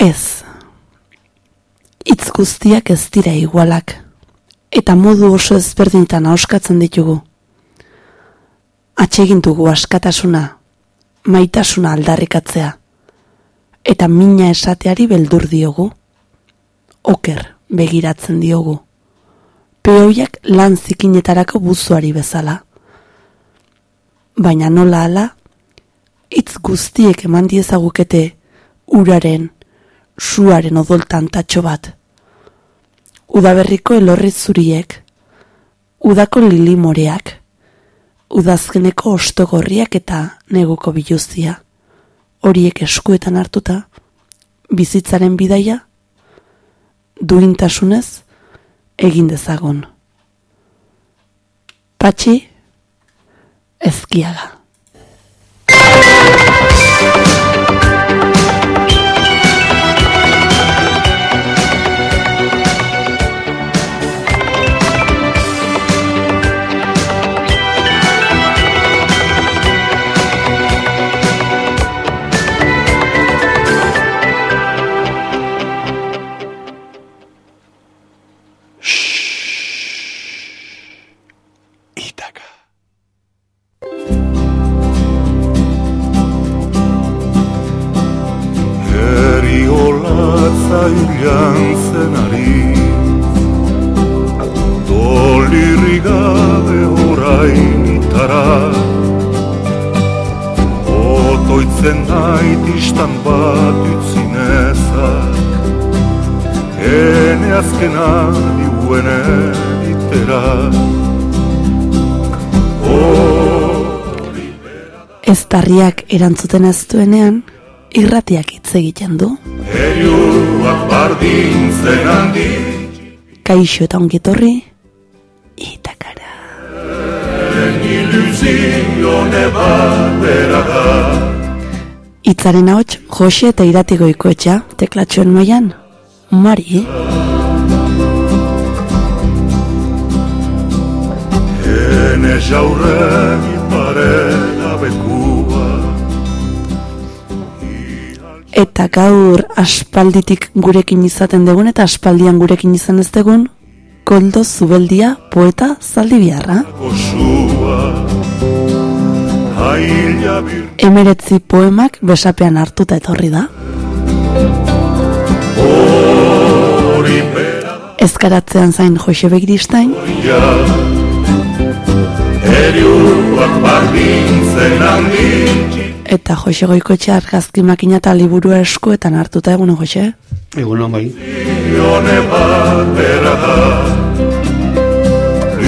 Ez. Itz guztiak ez dira igualak, eta modu oso ezberdintan auskatzen ditugu. Atsegin dugu askatasuna, maitasuna aldarrikatzea, eta mina esateari beldur diogu. Oker begiratzen diogu. Peoiak lan zikinetarako buzuari bezala. Baina nola ala, itz guztiek eman diezagukete uraren, suaren odoltan tatxo bat. Udaberriko elorri zuriek, udako lilimoreak, udazkeneko ostogorriak eta neguko biluzia, horiek eskuetan hartuta, bizitzaren bidaia, duintasunez, egin dezagon. Patxi, ezkiaga. Otoitzen nait istan bat utzinezak Ene azkena diuen itera. Ez tarriak erantzuten ez duenean, irratiak hitz egiten du. Eriuak bardintzen handi. Kaixo eta ongetorri, Itzaren ahots, Jose eta iratiko ikoetxa, teklatxoen moian, Mari, Ene jaurren parela bekua eta gaur aspalditik gurekin izaten dugun eta aspaldian gurekin izan ez dugun, Koldo Zubeldia poeta zaldibiarra. Emeretzi poemak besapean hartuta etorri da. Ezkaratzean zain Jose Begiristain, Eriuak bardintzen handi eta Jose Goikoetxe argazki makina eta liburua eskuetan hartuta egun Jose. Egun hon bai. Ione bat bera da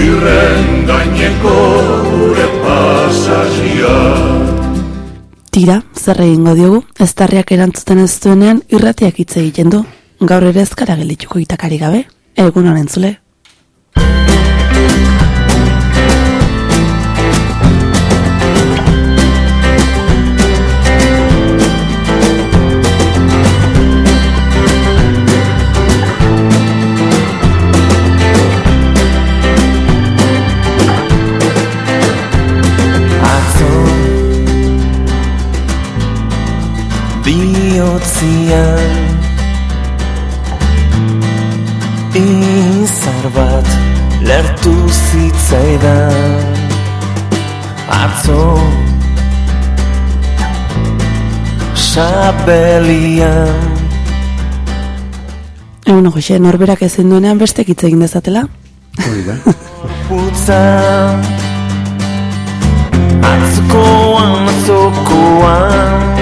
Irren gaineko gure pasazia Tira, zer egingo diogu, ez tarriak erantzuten ez duenean irratiak hitz egiten du. Gaur ere ezkara geldituko itakari gabe, egun honen zule. Biotzian Izar bat Lertu zitzaidan Atzo Sabelian Egun Jose, norberak ezin duenean bestek hitz egin dezatela. Hori da. Putza. Atzokoan, atzokoan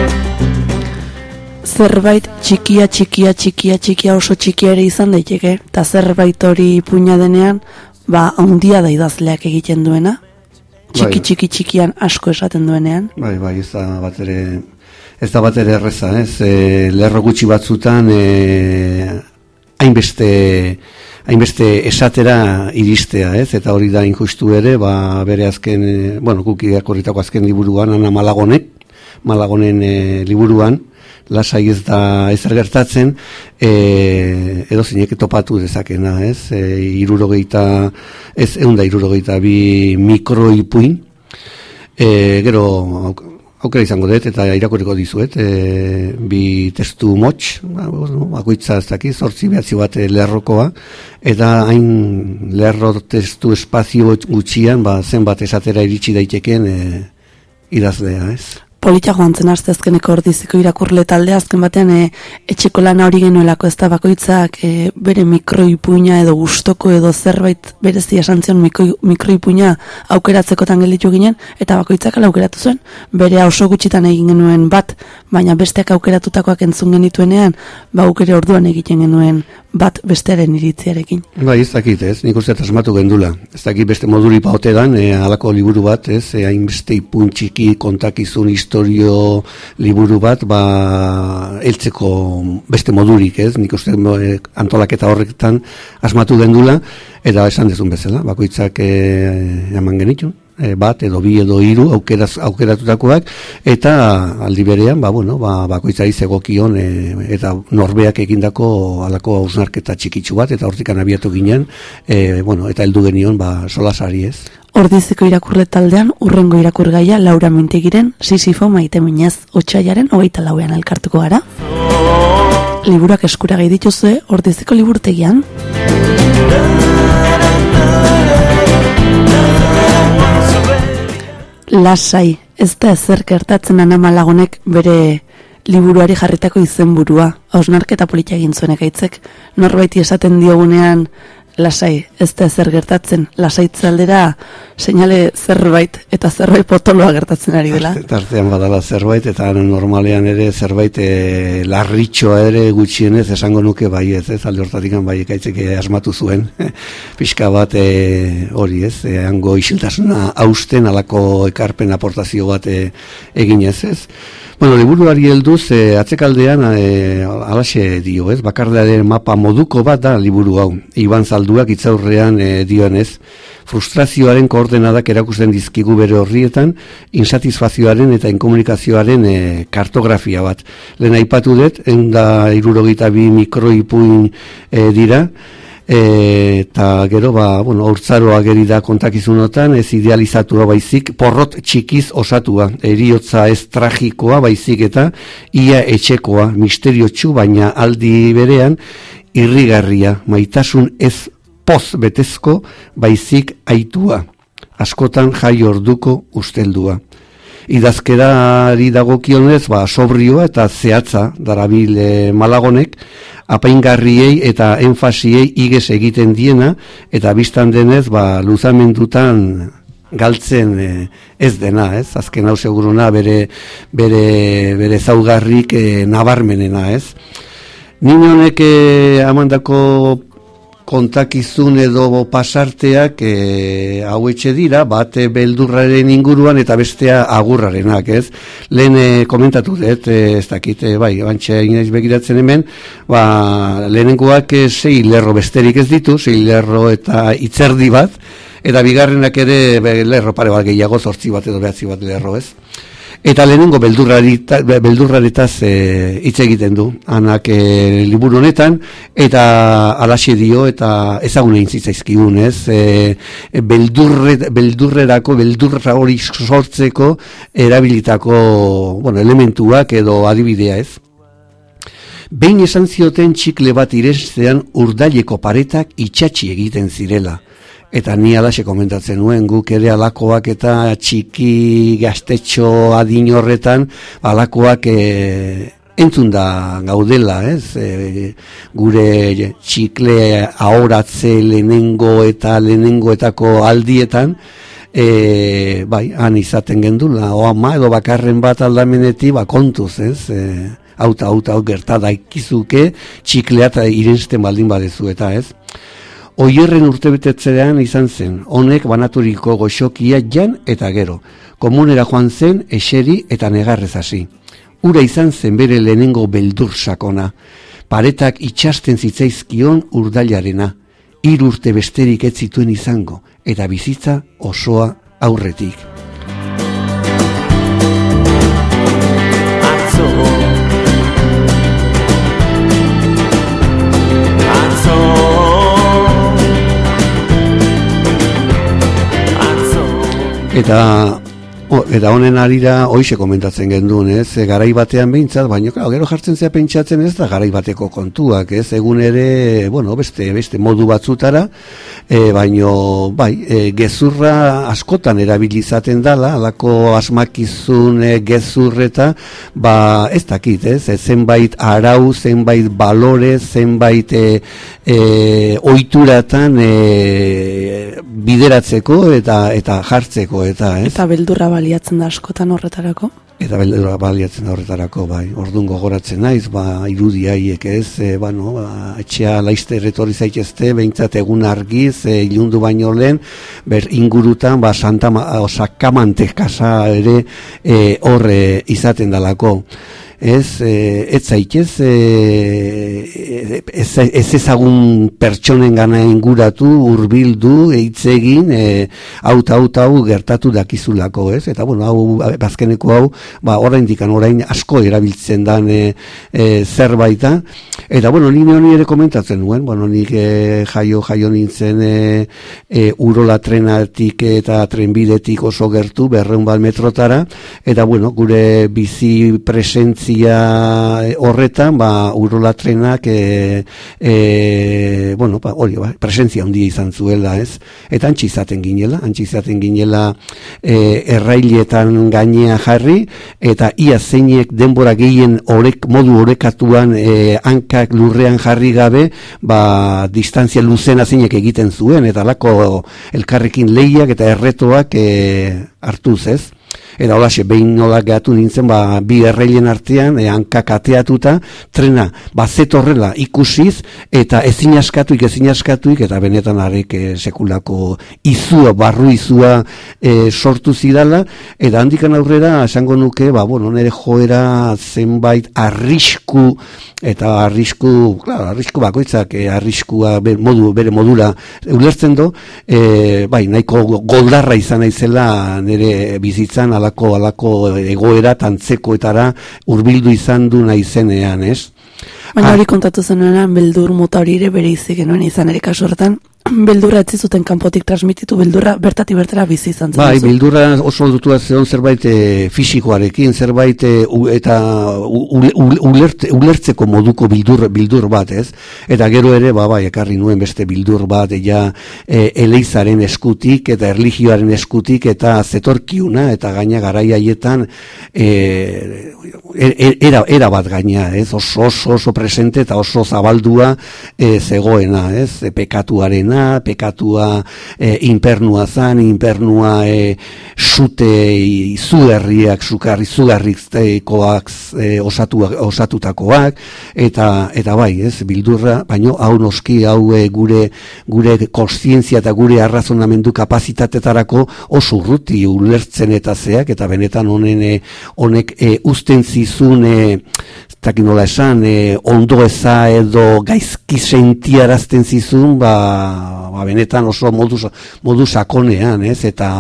Zerbait txikia, txikia, txikia, txikia oso txikia ere izan daiteke, eta zerbait hori puina denean, ba, handia da idazleak egiten duena. Txiki, Bai. txiki, txikian asko esaten duenean. Bai, bai, ez da bat ere, ez da bat ere erreza, ez? E, lerro gutxi batzutan, e, hainbeste, hainbeste esatera iristea, ez? Eta hori da injustu ere, ba, bere azken, e, bueno, kukiak horretako azken liburuan, Ana Malagonek, Malagonen e, liburuan, lasai ez da ezer gertatzen, e, edo zeinek topatu dezakena, ez? E, irurogeita, ez, eunda irurogeita bi mikroipuin, e, gero aukera izango dut eta irakurriko dizuet, e, bi testu motx, ba, bakoitza ez daki, zortzi behatzi bat lerrokoa, eta hain lerro testu espazio gutxian, ba, zenbat esatera iritsi daiteken e, idazlea, ez? Polita joan zen aste azkeneko ordiziko irakurle talde azken batean e, etxeko lana hori genuelako ez da bakoitzak e, bere mikroipuina edo gustoko edo zerbait berezi esan zion mikro, mikroipuina aukeratzekotan gelditu ginen eta bakoitzak aukeratu zuen bere oso gutxitan egin genuen bat baina besteak aukeratutakoak entzun genituenean ba aukere orduan egiten genuen bat bestearen iritziarekin. Bai, ez dakit, ez, nik uste asmatu gendula. Ez dakit beste moduri paote dan, e, alako liburu bat, ez, e, hainbeste ipuntxiki kontakizun historio liburu bat, ba, eltzeko beste modurik, ez, nik uste e, antolaketa horretan asmatu gendula, eta esan dezun bezala, bakoitzak e, eman genitu e, bat edo bi edo hiru aukeraz aukeratutakoak eta aldi berean ba bueno ba bakoitzari zegokion e, eta norbeak egindako halako ausnarketa txikitsu bat eta hortikan abiatu ginen e, bueno eta heldu genion ba solasari ez Ordiziko irakurle taldean urrengo irakurgaia Laura Mintegiren Sisifo maite minez otsaiaren 24ean elkartuko gara. Liburak eskura gai dituzue Ordiziko liburtegian. lasai, ez da ezer gertatzen anamalagonek bere liburuari jarritako izenburua, hausnarketa politia egin zuen ekaitzek, norbaiti esaten diogunean lasai, ez da ezer gertatzen, lasaitze aldera seinale zerbait eta zerbait potoloa gertatzen ari dela. Tartean badala zerbait eta normalean ere zerbait e, larritxoa ere gutxienez esango nuke bai ez, ez alde hortatik bai ekaitzek asmatu zuen, pixka bat e, hori ez, e, hango isiltasuna hausten alako ekarpen aportazio bat e, eginez ez. Bueno, liburuari helduz e, atzekaldean e, alaxe dio, ez? Bakardearen mapa moduko bat da liburu hau. Iban zalduak itzaurrean e, dioenez, frustrazioaren koordenadak erakusten dizkigu bere horrietan, insatisfazioaren eta inkomunikazioaren e, kartografia bat. Lehen aipatu dut, enda irurogita bi mikroipuin e, dira, eta gero ba bueno urtzaroa geri da kontakizunotan ez idealizatua baizik porrot txikiz osatua. Eriotza ez tragikoa baizik eta ia etxekoa misteriotsu baina aldi berean irrigarria. Maitasun ez poz betezko baizik aitua. Askotan jai orduko usteldua idazkerari dagokionez ba sobrioa eta zehatza darabil eh, malagonek apaingarriei eta enfasiei igez egiten diena eta biztan denez ba luzamendutan galtzen eh, ez dena, ez? Azken hau seguruna bere bere bere zaugarrik e, nabarmenena, ez? Ninonek e, amandako kontakizun edo pasarteak e, hau etxe dira, bate beldurraren inguruan eta bestea agurrarenak, ez? Lehen e, komentatu dut, e, ez dakit, e, bai, bantxe inaiz begiratzen hemen, ba, lehenengoak e, sei lerro besterik ez ditu, sei lerro eta itzerdi bat, eta bigarrenak ere lerro pare bat gehiago, zortzi bat edo behatzi bat lerro, ez? Eta lehenengo beldurraretaz e, hitz egiten du, anak e, liburu honetan, eta alaxe dio, eta ezagun egin zitzaizkigun, ez? E, beldurre, beldurrerako, beldurra hori sortzeko erabilitako bueno, elementuak edo adibidea, ez? Behin esan zioten txikle bat irestean urdaileko paretak itxatxi egiten zirela eta ni alaxe komentatzen nuen guk ere alakoak eta txiki gaztetxo adin horretan alakoak e, entzun da gaudela, ez? E, gure txikle ahoratze lehenengo eta lehenengoetako aldietan e, bai, han izaten gendula, o ama edo bakarren bat aldameneti, ba kontuz, ez? E, auta, auta, gerta daikizuke txiklea eta irensten baldin badezu eta, ez? Oierren urtebetetzean izan zen, honek banaturiko goxokia jan eta gero. Komunera joan zen, eseri eta negarrez hasi. Ura izan zen bere lehenengo beldur sakona. Paretak itxasten zitzaizkion urdailarena. Hiru urte besterik ez zituen izango, eta bizitza osoa aurretik. Eta O, eta honen arira hoize komentatzen genduen, ez? Garai batean behintzat, baina claro, gero jartzen zea pentsatzen ez da garai bateko kontuak, ez? Egun ere, bueno, beste beste modu batzutara, e, baino bai, e, gezurra askotan erabilizaten dala, alako asmakizun e, gezurreta, ba, ez dakit, ez? E, zenbait arau, zenbait balore, zenbait e, e, oituratan e, bideratzeko eta eta jartzeko eta, ez? Eta beldurra baliatzen da askotan horretarako? Eta beldurra baliatzen da horretarako, bai. Ordun gogoratzen naiz, ba, irudi haiek ez, e, ba, no, ba, etxea laizte erretorri zaitezte, behintzat egun argiz, e, ilundu baino lehen, ber ingurutan, ba, Santa Sakamante kasa ere e, horre izaten dalako ez e, ez zaitez e, ez, ez ezagun pertsonen gana inguratu hurbildu hitz egin e, hau hau gertatu dakizulako ez? Eta bueno hau bazkeneko hau ba oraindik orain asko erabiltzen dan e, e, zerbaita eta bueno ni honi ere komentatzen nuen bueno nik e, jaio jaio nintzen e, e, urola trenatik eta trenbidetik oso gertu berreun bat metrotara. Eta bueno gure bizi presentzia presentzia horretan, ba, urolatrenak e, e, bueno, ba, hori, ba, presentzia handia izan zuela, ez? Eta antzi izaten ginela, antzi izaten ginela e, errailetan gainea jarri, eta ia zeinek denbora gehien orek, modu orekatuan e, hankak lurrean jarri gabe, ba, distantzia luzena zeinek egiten zuen, eta lako elkarrekin lehiak eta erretoak e, hartuz, ez? Eta hola, behin nola gehatu nintzen, ba, bi erreilen artean, e, hankak ateatuta, trena, ba, zetorrela ikusiz, eta ezin askatuik, ezin askatuik, eta benetan arek e, sekulako izua, barru izua e, sortu zidala, eta handikan aurrera, esango nuke, ba, bueno, nire joera zenbait arrisku, eta arrisku, claro, arrisku bakoitzak, e, arriskua ber, modu, bere modula ulertzen do, e, bai, nahiko goldarra izan naizela nire bizitzan alako, alako egoera tantzekoetara hurbildu izan du naizenean, ez? Baina hori kontatu zenuenan, beldur mota hori ere bere izik genuen izan ere kasortan, beldurra etzi zuten kanpotik transmititu beldurra bertati bertara bizi izan zen. Bai, beldurra oso dutua zeon zerbait e, fisikoarekin, zerbait e, eta ulertzeko moduko bildur, bildur bat, ez? Eta gero ere, ba, bai, ekarri nuen beste bildur bat, ja, e, eleizaren eskutik, eta erligioaren eskutik, eta zetorkiuna, eta gaina garaiaietan, e, er, era, era bat gaina, ez? Oso, oso, oso presente eta oso zabaldua e, zegoena, ez? E, pekatuaren pekatua e, inpernua zan, inpernua e, sute izugarriak, sukarri izugarrikoak e, osatu, osatutakoak, eta, eta bai, ez, bildurra, baino hau noski, hau e, gure, gure kontzientzia eta gure arrazonamendu kapazitatetarako oso urruti ulertzen eta zeak, eta benetan honen e, honek e, usten zizun e, takin nola esan, e, ondo eza edo gaizki sentiarazten zizun, ba, ba benetan oso modu, modu sakonean, ez? Eta,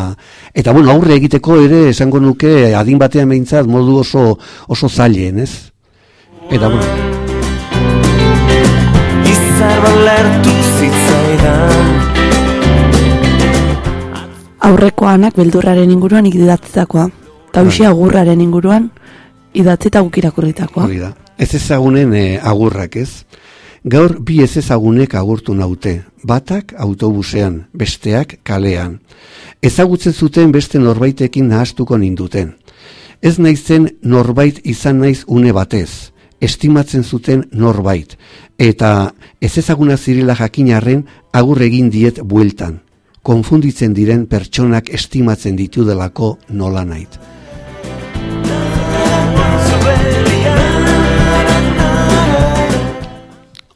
eta bueno, aurre egiteko ere, esango nuke, adin batean behintzat, modu oso, oso zailen, ez? Eta, bueno. Izar balertu zitzaidan Aurreko anak beldurraren inguruan ikidatzetakoa. Eta bai. agurraren inguruan, idatzi eta gukirakurritakoa. Hori da. Ez ezagunen e, agurrak ez. Gaur bi ez ezagunek agurtu naute. Batak autobusean, besteak kalean. Ezagutzen zuten beste norbaitekin nahastuko ninduten. Ez naizen norbait izan naiz une batez. Estimatzen zuten norbait. Eta ez ezaguna zirela jakinarren agur egin diet bueltan. Konfunditzen diren pertsonak estimatzen ditudelako nola nait.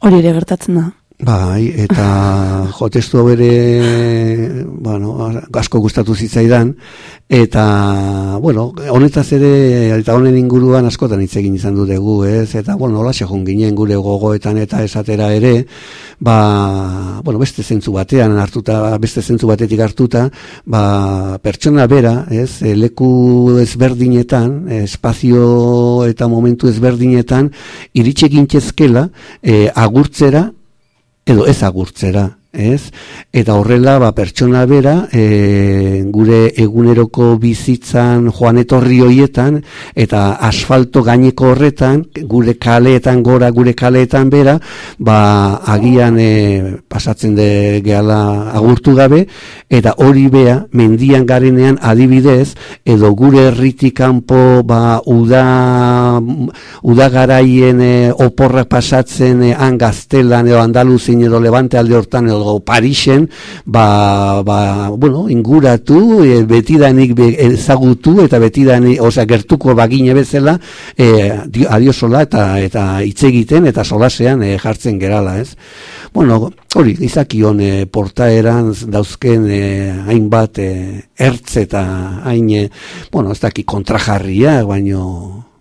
Hori ere gertatzen da. Bai, eta jo, testu hau ere, bueno, asko gustatu zitzaidan, eta, bueno, honetaz ere, eta honen inguruan askotan hitz egin izan du dugu, ez, eta, bueno, hola segun ginen gure gogoetan eta esatera ere, ba, bueno, beste zentzu batean hartuta, beste zentzu batetik hartuta, ba, pertsona bera, ez, leku ezberdinetan, espazio eta momentu ezberdinetan, iritsi gintzezkela, e, agurtzera, edo ez agurtzera, ez? Eta horrela, ba, pertsona bera, e, gure eguneroko bizitzan joan etorri hoietan, eta asfalto gaineko horretan, gure kaleetan gora, gure kaleetan bera, ba, agian e, pasatzen de gehala agurtu gabe, eta hori bea, mendian garenean adibidez, edo gure erritik kanpo ba, uda, uda garaien e, oporrak pasatzen e, han gaztelan, edo andaluzin, edo levante alde hortan, edo edo Parisen, ba, ba, bueno, inguratu, e, betidanik ezagutu, eta betidanik, osea, gertuko bagine bezala, e, adio sola, eta, eta hitz egiten, eta solasean e, jartzen gerala, ez? Bueno, hori, izakion e, portaeran dauzken e, hainbat e, ertz eta hain, e, bueno, ez daki kontrajarria, baino,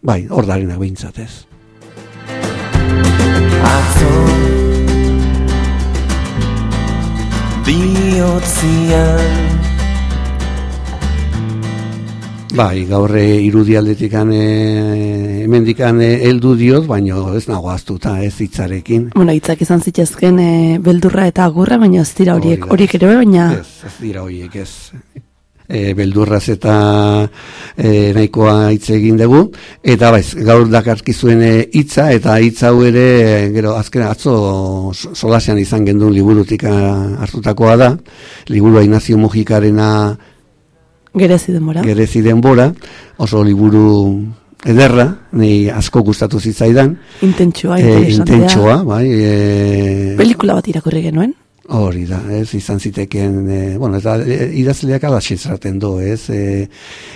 bai, hor darenak behintzat, ez? Atzo bihotzian Bai, gaurre irudialdetikan e, hemendikan e, heldu diot, baina ez nago aztuta ez hitzarekin. Bueno, hitzak izan zitezken e, beldurra eta agurra, baina ez dira horiek, horiek ere baina... Ez, ez dira horiek, ez e, beldurraz eta e, nahikoa hitz egin dugu. Eta baiz gaur dakarkizuen e, hitza eta hitz hau ere gero azken atzo solasean izan gendun liburutik hartutakoa da. Liburua Ignacio Mujikarena Gerezi denbora. Gerezi denbora. Oso liburu ederra ni asko gustatu zitzaidan. Intentsua e, intentsua bai e, pelikula bat irakurri genuen Hori da, ez, izan ziteken, e, bueno, eta e, idazleak alaxezaten do, ez, e,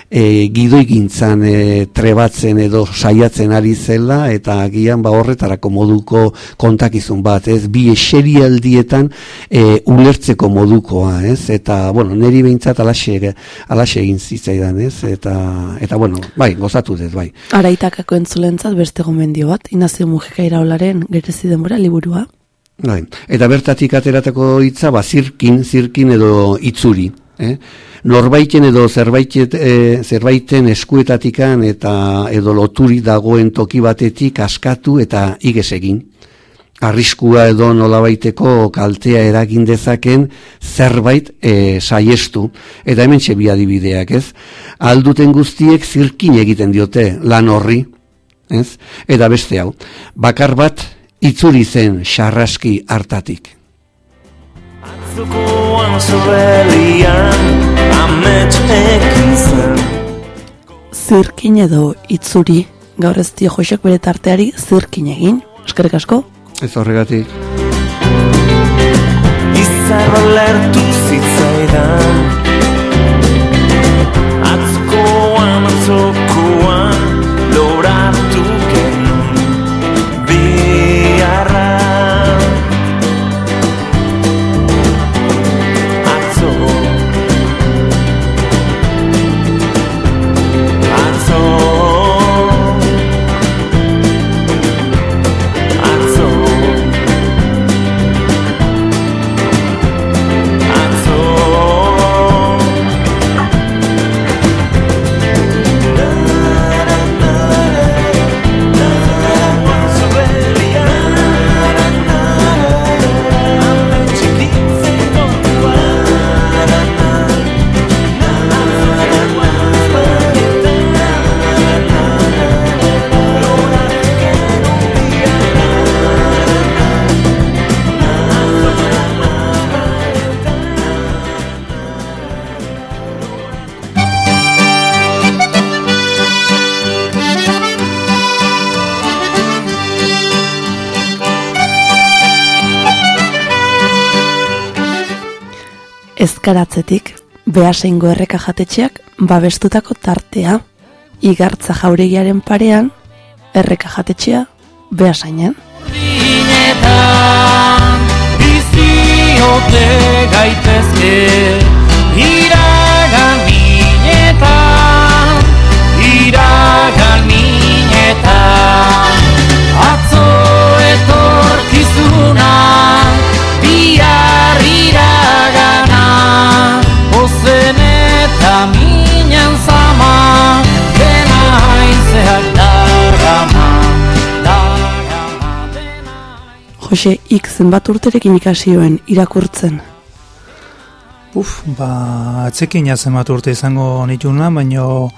e, gidoi gintzan e, trebatzen edo saiatzen ari zela, eta agian ba horretarako moduko kontakizun bat, ez, bi eserialdietan e, ulertzeko modukoa, ez, eta, bueno, neri behintzat alaxe, alaxe egin zitzaidan, ez, eta, eta, bueno, bai, gozatu dut, bai. Araitakako entzulentzat beste gomendio bat, Inazio Mujika iraularen gerezi denbora liburua, Bai. Eta bertatik ateratako hitza ba zirkin, zirkin edo itzuri, eh? Norbaiten edo zerbaitet, e, zerbaiten eskuetatikan eta edo loturi dagoen toki batetik askatu eta iges egin. Arriskua edo nolabaiteko kaltea eragin dezaken zerbait e, saiestu. Eta hemen txebi adibideak, ez? Alduten guztiek zirkin egiten diote lan horri, ez? Eta beste hau, bakar bat itzuri zen xarraski hartatik. Zirkin edo itzuri, gaur ez dio joxek bere tarteari zirkin egin, eskerrik asko? Ez horregatik. Izarra lertu zitzaidan Atzukoan, atzukoan ezkaratzetik behaseingo erreka jatetxeak babestutako tartea. Igartza jauregiaren parean, erreka jatetxea behasainen. Biziote gaitezke iragan minetan, iragan minetan, atzo etorkizuna, biar iragana, eta minen zama, dena haizeak dargama, Jose, ik zenbat urterekin ikasioen irakurtzen? Uf, ba, atzekin zenbat urte izango nituna, baino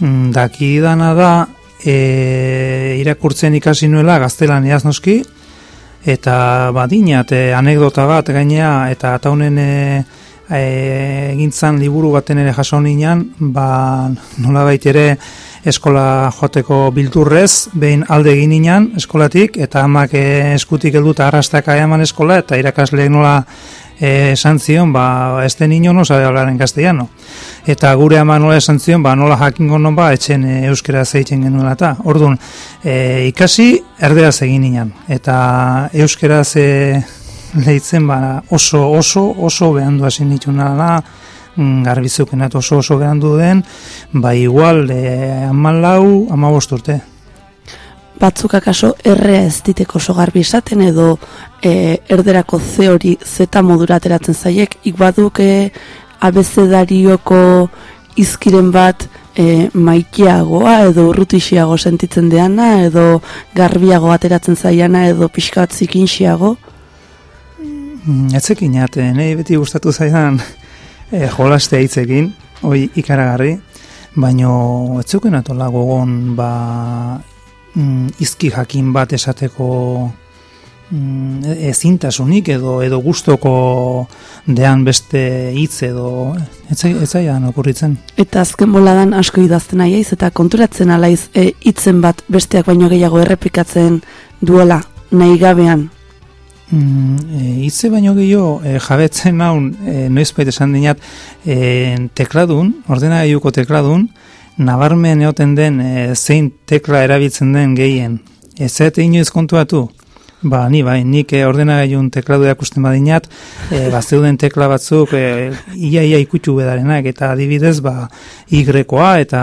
mm, daki dana da e, irakurtzen ikasi nuela gaztelaniaz noski, eta badinat e, anekdota bat gainea, eta taunen e, e, egintzan liburu baten ere jaso nian, ba, nola ere eskola joteko bilturrez, behin alde egin nian eskolatik, eta amak e, eskutik heldu eta arrastaka eman eskola, eta irakasleek nola e, esan zion, ba, ez den ino no sabe hablar en castellano. Eta gure ama nola esan zion, ba, nola jakingo non ba, etxen e, euskera zeitzen genuela eta. Orduan, e, ikasi erderaz egin nian. Eta euskera ze lehitzen, ba, oso, oso, oso behandu hasi nituna da, mm, garbizukenat oso oso behandu den, ba, igual, e, amalau, amabosturte. urte batzuk akaso errea ez diteko oso garbi esaten edo e, erderako ze hori zeta modura ateratzen zaiek, ikbaduk e, abezedarioko izkiren bat e, maiteagoa edo urrutixiago sentitzen deana edo garbiago ateratzen zaiana edo pixkat zikinxiago? Mm, etzekin jate, nahi beti gustatu zaidan e, jolastea hitzekin, hoi ikaragarri, baino etzuken atola gogon ba mm, izki jakin bat esateko mm, ezintasunik edo edo gustoko dean beste hitz edo etzaian okurritzen. Eta azken boladan asko idazten aiz eta konturatzen alaiz e, hitzen bat besteak baino gehiago errepikatzen duela nahi gabean. Mm, e, hitze baino gehiago e, jabetzen naun e, noizbait esan dinat e, tekladun, ordenagailuko tekladun, nabarmen eoten den e, zein tekla erabiltzen den gehien. Ez inoiz kontuatu? Ba, ni bai, nik e, ordenagailun tekladu erakusten badinat, e, bazeuden tekla batzuk e, ia ia ikutsu bedarenak, eta adibidez, ba, Y-koa eta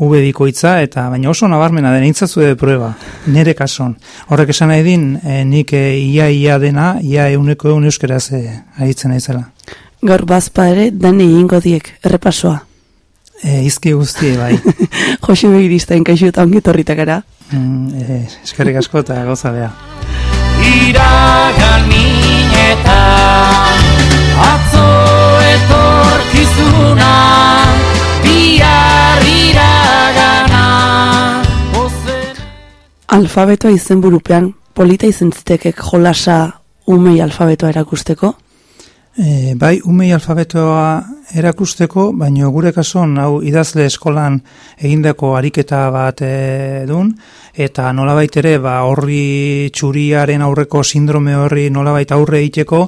V itza, eta baina oso nabarmena den, intzazu edo prueba, nire kason. Horrek esan nahi din, e, nik e, ia ia dena, ia euneko eun euskeraz e, aritzen naizela. Gaur bazpa ere, dani ingo diek, errepasoa. E, izki guzti, bai. Josi begirista inkaixu eta ongi torritakara. Mm, e, eskerrik asko eta goza beha. Iragan minetan Atzo etorkizuna Biar iragana Alfabetoa izen burupean, polita izen zitekek jolasa umei alfabetoa erakusteko? E, bai, umei alfabetoa erakusteko, baino gure kason, hau idazle eskolan egindako ariketa bat e, dun, eta nolabait ere, ba, horri txuriaren aurreko sindrome horri nolabait aurre egiteko,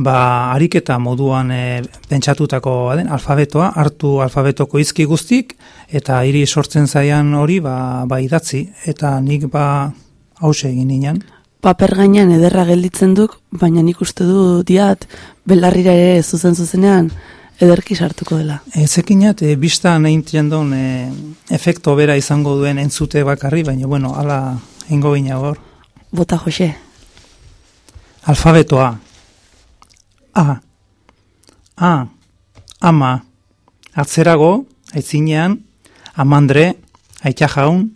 ba, ariketa moduan e, pentsatutako den, alfabetoa, hartu alfabetoko izki guztik, eta hiri sortzen zaian hori, ba, ba idatzi, eta nik ba, hause egin ninan paper gainean ederra gelditzen duk, baina nik uste du diat belarrira ere zuzen zuzenean ederki sartuko dela. Ezekinat, e, bista nahi duen e, efekto bera izango duen entzute bakarri, baina bueno, ala ingo gina gor. Bota Jose. Alfabetoa. A. A. Ama. Atzerago, aitzinean, amandre, aitajaun,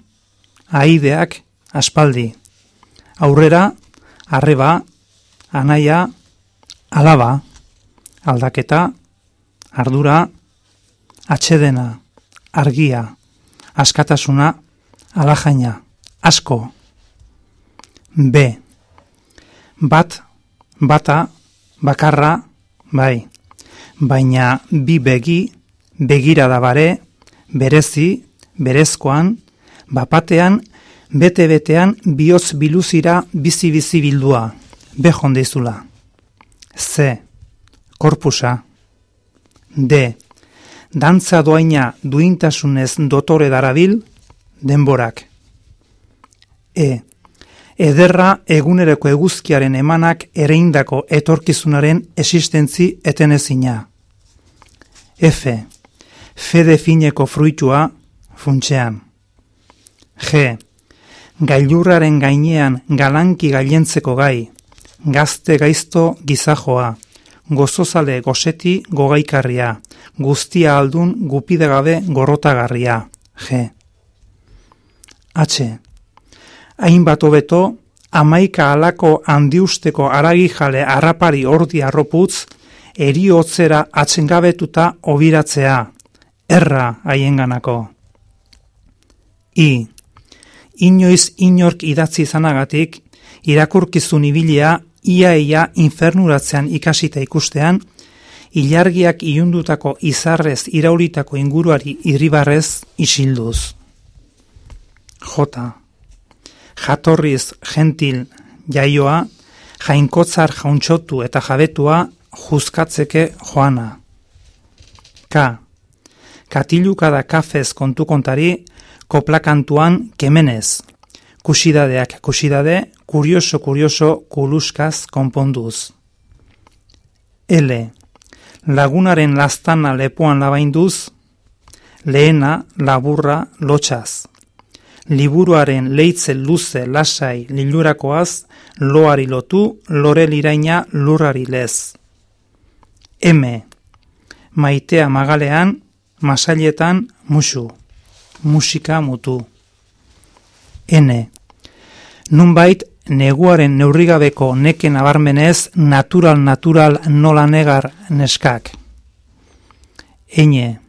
aideak, aspaldi aurrera, arreba, anaia, alaba, aldaketa, ardura, atxedena, argia, askatasuna, alajaina, asko, B. Bat, bata, bakarra, bai, baina bi begi, begira da bare, berezi, berezkoan, bapatean bete-betean bihotz biluzira bizi-bizi bildua, behondezula. C. Korpusa. D. Dantza doaina duintasunez dotore darabil, denborak. E. Ederra egunereko eguzkiaren emanak ereindako etorkizunaren existentzi etenezina. F. Fede fineko fruitua funtxean. G gailurraren gainean galanki gailentzeko gai, gazte gaizto gizajoa, gozozale goseti gogaikarria, guztia aldun gupidegabe gorrotagarria, G. H. Hainbat hobeto, amaika alako handiusteko aragijale harrapari ordi arroputz, eriotzera atzengabetuta obiratzea, erra haienganako. I. Inoiz inork idatzi izanagatik, irakurkizun ibilia ia-ia infernuratzean ikasita ikustean, ilargiak iundutako izarrez irauritako inguruari irribarrez isilduz. J. Jatorriz gentil jaioa, jainkotzar jauntxotu eta jabetua juzkatzeke joana. K. Katiluka da kafez kontu kontari, koplakantuan kemenez. Kusidadeak kusidade, kurioso kurioso kuluskaz konponduz. L. Lagunaren lastana lepoan labainduz, lehena laburra lotxaz. Liburuaren leitze luze lasai lilurakoaz, loari lotu, lore liraina lurrari lez. M. Maitea magalean, masailetan musu. Musika mutu. N. Nunbait, neguaren neurrigabeko neke nabarmenez natural-natural nola negar neskak. Eine.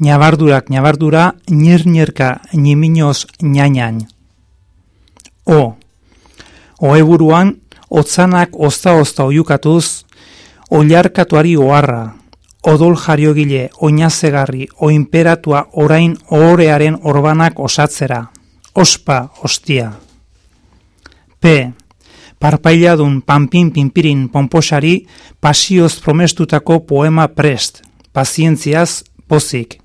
Nabardurak nabardura, nirnirka niminoz ñañan. O. Oeburuan, otzanak ozta-ozta oiukatuz, oilarkatuari oharra, odol jariogile, oinazegarri, oinperatua orain ohorearen orbanak osatzera. Ospa, ostia. P. Parpailadun panpin pinpirin pomposari pasioz promestutako poema prest. Pazientziaz, pozik.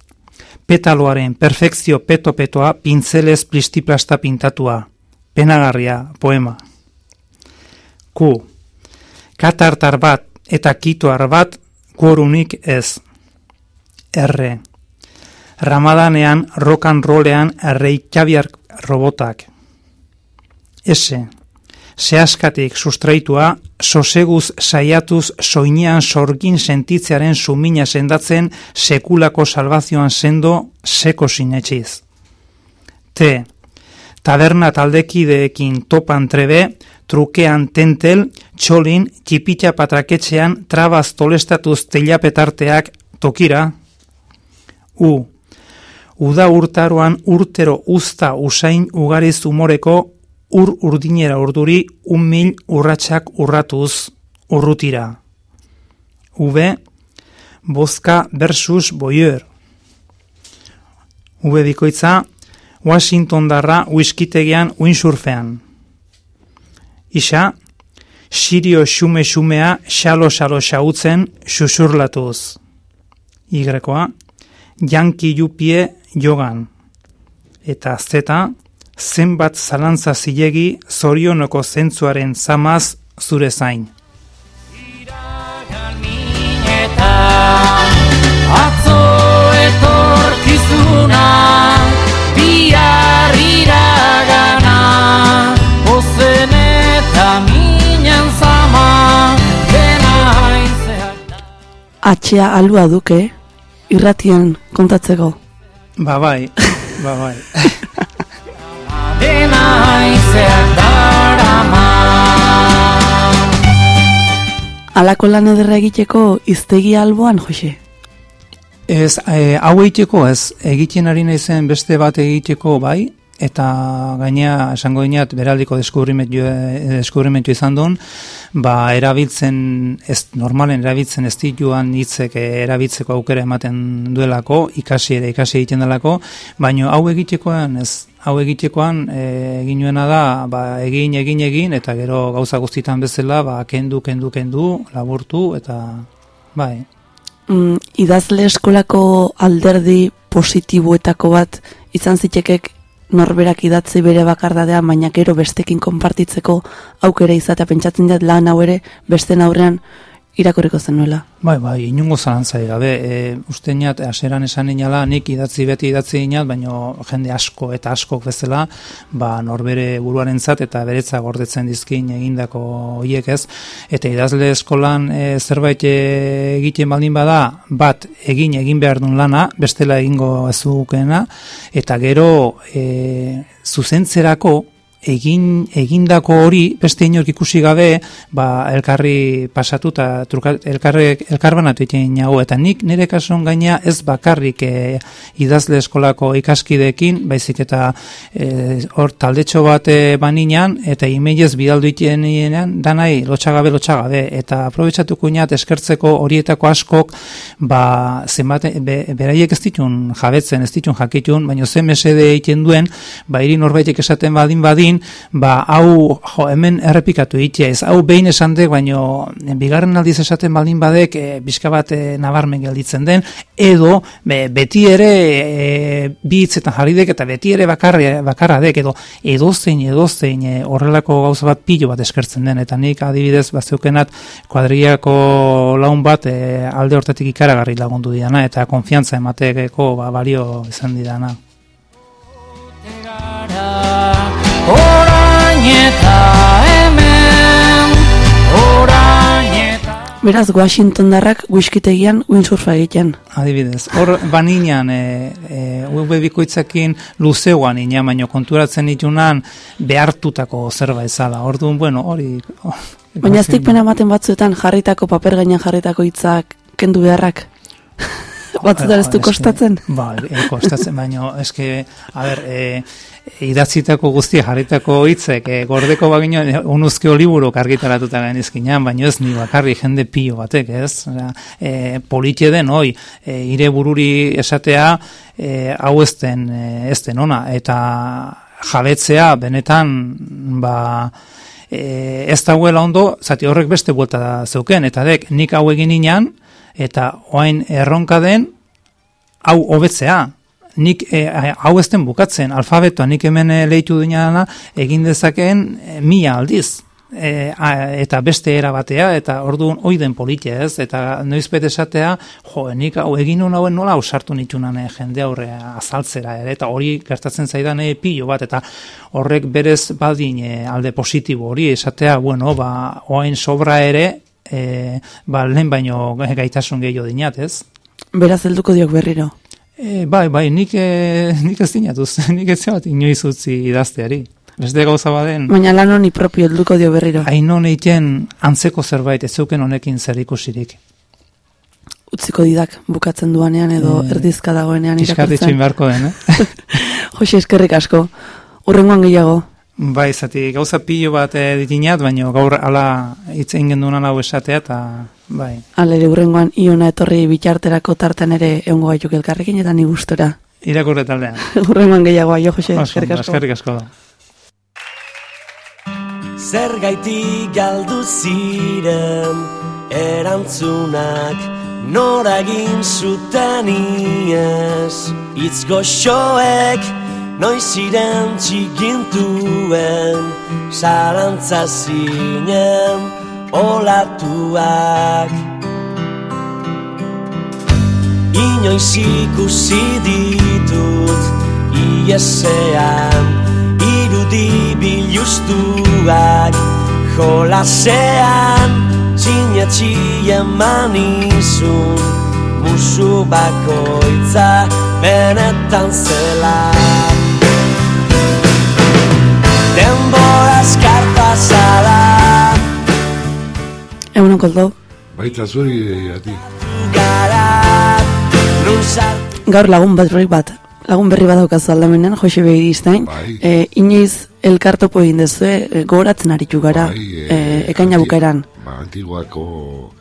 Petaloaren perfekzio peto-petoa pintzelez plistiplasta pintatua. Penagarria, poema. Q. Katartar bat eta kitoar bat korunik ez. R. Ramadanean rokan rolean reikabiar robotak. S. Seaskatik sustraitua, soseguz saiatuz soinean sorgin sentitzearen sumina sendatzen sekulako salvazioan sendo seko sinetxiz. T. Taberna taldekideekin topan trebe, trukean tentel, txolin, txipitxa patraketxean trabaz tolestatuz teilapetarteak tokira. U. Uda urtaroan urtero usta usain ugariz umoreko ur urdinera urduri un mil urratsak urratuz urrutira. V. Bozka versus Boyer. V. Bikoitza, Washington darra uiskitegian windsurfean. Isa, sirio xume-xumea xalo-xalo xautzen xuxurlatuz. Igrekoa, janki jupie jogan. Eta zeta, zenbat zalantza zilegi zorionoko zentzuaren zamaz zure zain. Atzo etorkizuna, bihar iragana, Atxea alua duke, irratian kontatzeko. Ba bai, ba bai. Dena haizeak darama. Alako lan ederra egiteko iztegi alboan, Jose? Ez, e, hau egiteko ez, egiten ari naizen beste bat egiteko bai, eta gainea esango dinat beraldiko deskubrimentu, deskubrimentu izan duen, ba erabiltzen, ez normalen erabiltzen ez dituan hitzek erabiltzeko aukera ematen duelako, ikasi ere ikasi egiten delako, baino hau egitekoan ez, hau egitekoan e, egin nuena da, ba, egin, egin, egin, eta gero gauza guztitan bezala, ba, kendu, kendu, kendu, laburtu, eta bai. Mm, idazle eskolako alderdi positiboetako bat izan zitekek norberak idatzi bere bakardadea, baina gero bestekin konpartitzeko aukera izatea pentsatzen dut lan hau ere besten aurrean irakorriko zenuela. Bai, bai, inungo zalantzai gabe, e, uste niat, aseran esan inala, nik idatzi beti idatzi inat, baino jende asko eta askok bezala, ba, norbere buruaren zat, eta beretza gordetzen dizkin egindako hiek ez, eta idazle eskolan e, zerbait egiten baldin bada, bat, egin egin behar duen lana, bestela egingo ez dukena, eta gero, e, zuzentzerako, egin, egindako hori beste inork ikusi gabe ba, elkarri pasatu eta elkarre, elkarbanatu egin nago. Eta nik nire kasuan gaina ez bakarrik e, idazle eskolako ikaskideekin baizik eta e, hor taldetxo bat e, baninan eta emailez bidaldu itenean danai lotxagabe lotxagabe. Eta aprobetsatuko inat eskertzeko horietako askok ba zenbat be, beraiek ez ditun jabetzen ez ditun jakitun baina ze mesede egiten duen ba hiri norbaitek esaten badin badin ba hau jo, hemen errepikatu egitea ez hau behin esan dek baino bigarren aldiz esaten baldin badek e, bizka bat e, nabarmen gelditzen den edo be, beti ere e, bi hitzetan jarri dek eta beti ere bakarra, bakarra dek edo edozein edozein e, horrelako gauza bat pilo bat eskertzen den eta nik adibidez bazeukenat kuadriako laun bat e, alde hortatik ikaragarri lagundu diana eta konfiantza emateko ba, balio izan didana. Beraz, Washington darrak whiskytegian windsurfa egiten. Adibidez, hor baninan e, e, ube bikoitzakin luzeuan ina, baino konturatzen ditunan behartutako zerbait zala. Orduan, bueno, hori... Baina ez pena ematen batzuetan jarritako paper gainean jarritako hitzak kendu beharrak. Batzuetan ez du kostatzen. Ba, e, kostatzen, baino, eske, a ber, e, idatzitako guztia jarritako hitzek e, gordeko bagino e, unuzkeo liburu argitaratuta genizkinan, baino ez ni bakarri jende pilo batek, ez? E, politxe den, oi, e, ire bururi esatea, e, hau ez den, e, ez den ona, eta jabetzea benetan, ba, e, ez dagoela ondo, zati horrek beste buelta zeuken, eta dek, nik hau egin inan, eta oain erronka den, hau hobetzea. Nik e, hau ez den bukatzen, alfabetoa nik hemen e, lehitu dinana egin dezakeen e, mila aldiz. E, a, eta beste era batea, eta orduan hoi den politia ez, eta noizbet esatea, jo, nik hau egin nun hauen nola ausartu nitunan jende aurre azaltzera ere, eta hori gertatzen zaidan e, pilo bat, eta horrek berez badin e, alde positibo hori esatea, bueno, ba, oain sobra ere, e, ba, lehen baino gaitasun gehiago dinat, ez? Beraz helduko diok berriro. E, bai, bai, nik, e, nik ez dinatuz, nik ez bat inoiz utzi idazteari. Beste gauza baden, Baina lan honi propio helduko dio berriro. hainon eiten antzeko zerbait ez zeuken honekin zer ikusirik. Utziko didak bukatzen duanean edo Eh, erdizka dagoenean irakurtzen. beharko den, eh? Jose eskerrik asko. Urrengoan gehiago. Bai, zati, gauza pilo bat e, ditinat, baina gaur ala hitz egin gendunan hau esatea, eta bai, Alere urrengoan iona etorri bitarterako tartan ere egongo gaituk elkarrekin eta ni gustora. irakurre taldean. urrengoan gehiago aio Jose, eskerrik asko. eskerrik asko da. Zergaitik galdu ziren erantzunak noragin zuten iez Itz goxoek noiz ziren txigintuen Zalantza zinen olatuak. Inoiz ikusi ditut iesean irudi biluztuak. Jolasean sinetxi eman izun musu bakoitza benetan zela denbora eskarpa zara Egunon koldo. Baita zuri ati. nun sartu Gaur lagun bat berri bat. Lagun berri bat daukazu aldamenean, Jose Begiristain. Bai. E, inoiz elkartopo egin dezue, e, gogoratzen aritu gara, Bai, e, ekaina bukaeran. Ba, antiguako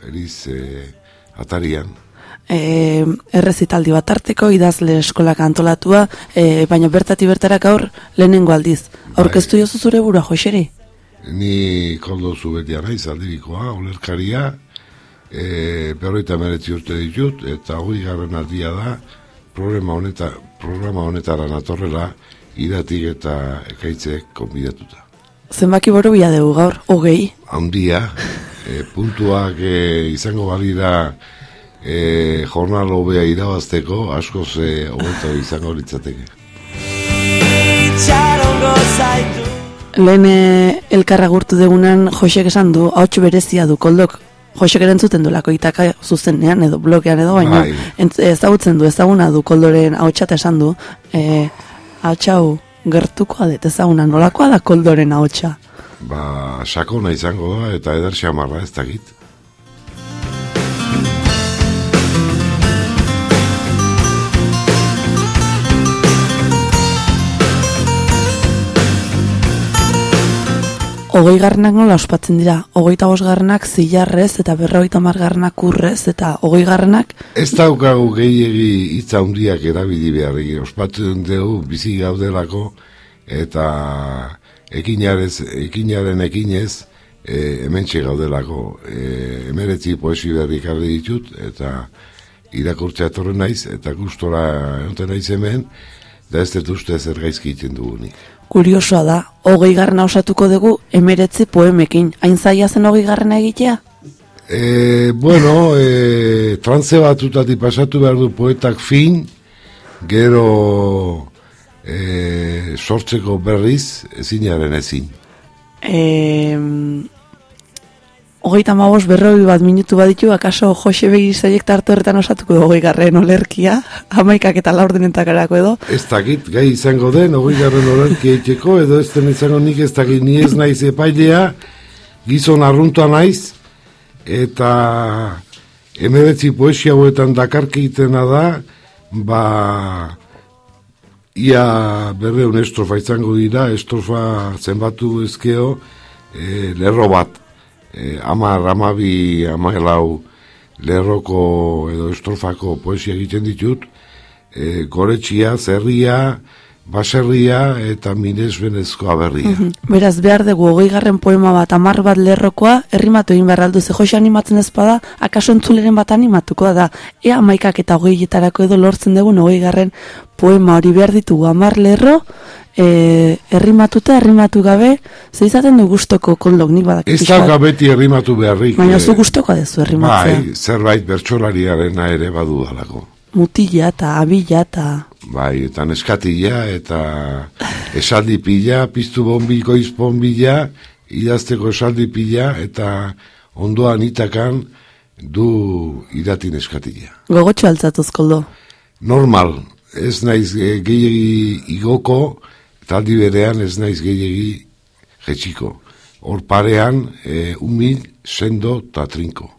eriz eh, atarian. E, errezitaldi bat arteko, idazle eskolak antolatua, e, baina bertati bertara gaur lehenengo aldiz. Aurkeztu jozu zure burua, Joseri? Ni koldo zubetia naiz aldirikoa, olerkaria, e, berroita meretzi urte ditut, eta hori garren aldia da, programa, honeta, programa honetara natorrela, idatik eta ekaitzek konbidatuta. Zenbaki boru bila dugu gaur, hogei. handia, e, puntuak e, izango balira e, jornal hobea irabazteko, askoz e, hobeto izango litzateke. Lehen e, elkarra gurtu degunan Josek esan du, hau berezia du koldok. Josek erantzuten du lako itaka zuzenean edo blogean edo, baina Bai. ezagutzen du, ezaguna du koldoren hau esan du. E, hau gertukoa dut ezaguna, nolakoa da koldoren ahotsa. Ba, sakona izango da eta eder xamarra ez dakit. Hogei garrenak nola ospatzen dira, hogeita bos garrenak zilarrez eta berrogeita margarrenak urrez eta hogei garrenak Ez daukagu gehiegi hitza handiak erabili beharrik, ospatzen dugu bizi gaudelako eta ekinarez, ekinaren ekinez e, hementxe gaudelako. E, emeretzi poesi berri karri ditut eta irakurtzea torren naiz eta gustora egoten naiz hemen da ez dut uste zer gaizki egiten dugunik. Kuriosoa da, hogei garrena osatuko dugu emeretzi poemekin, hain zaila zen hogei garrena egitea? E, bueno, e, trantze batutatik pasatu behar du poetak fin, gero e, sortzeko berriz ezinaren ezin. E, hogeita mabos berroi bat minutu baditu, akaso Jose Begi zaiek tartu horretan osatuko du hogei garren olerkia, hamaikak eta laurdenetak erako edo, Ez dakit, gai izango den, hogei garren olerki eiteko, edo ez den izango nik ez dakit, ni ez naiz epailea, gizon arruntua naiz, eta emebetzi poesia hauetan dakarki itena da, ba, ia berreun estrofa izango dira, estrofa zenbatu ezkeo, e, lerro bat, e, amar, amabi, amalau, lerroko edo estrofako poesia egiten ditut, e, goretxia, zerria, baserria eta minez benezko aberria. beraz behar dugu hogei garren poema bat, amar bat lerrokoa, errimatu egin behar aldu, ze Jose animatzen ez bada, akaso entzuleren bat animatuko da, ea hamaikak eta hogeietarako edo lortzen dugu hogei garren poema hori behar ditugu, amar lerro, e, errimatuta, errimatu gabe, ze izaten du gustoko koldok, nik badak. Ez dauka beti errimatu beharrik. Baina eh, zu gustoko dezu errimatzea. Bai, zerbait bertsolariarena ere badudalako. Mutila eta abila eta... Bai, eta neskatila eta esaldi pila, piztu bombi, goiz bombila, idazteko esaldi pila, eta ondoan itakan du idati neskatila. Gogotxo altzatuz koldo. Normal, ez naiz eh, gehiegi igoko, eta aldi berean ez naiz gehiegi jetxiko. Hor parean, e, umil, sendo eta trinko.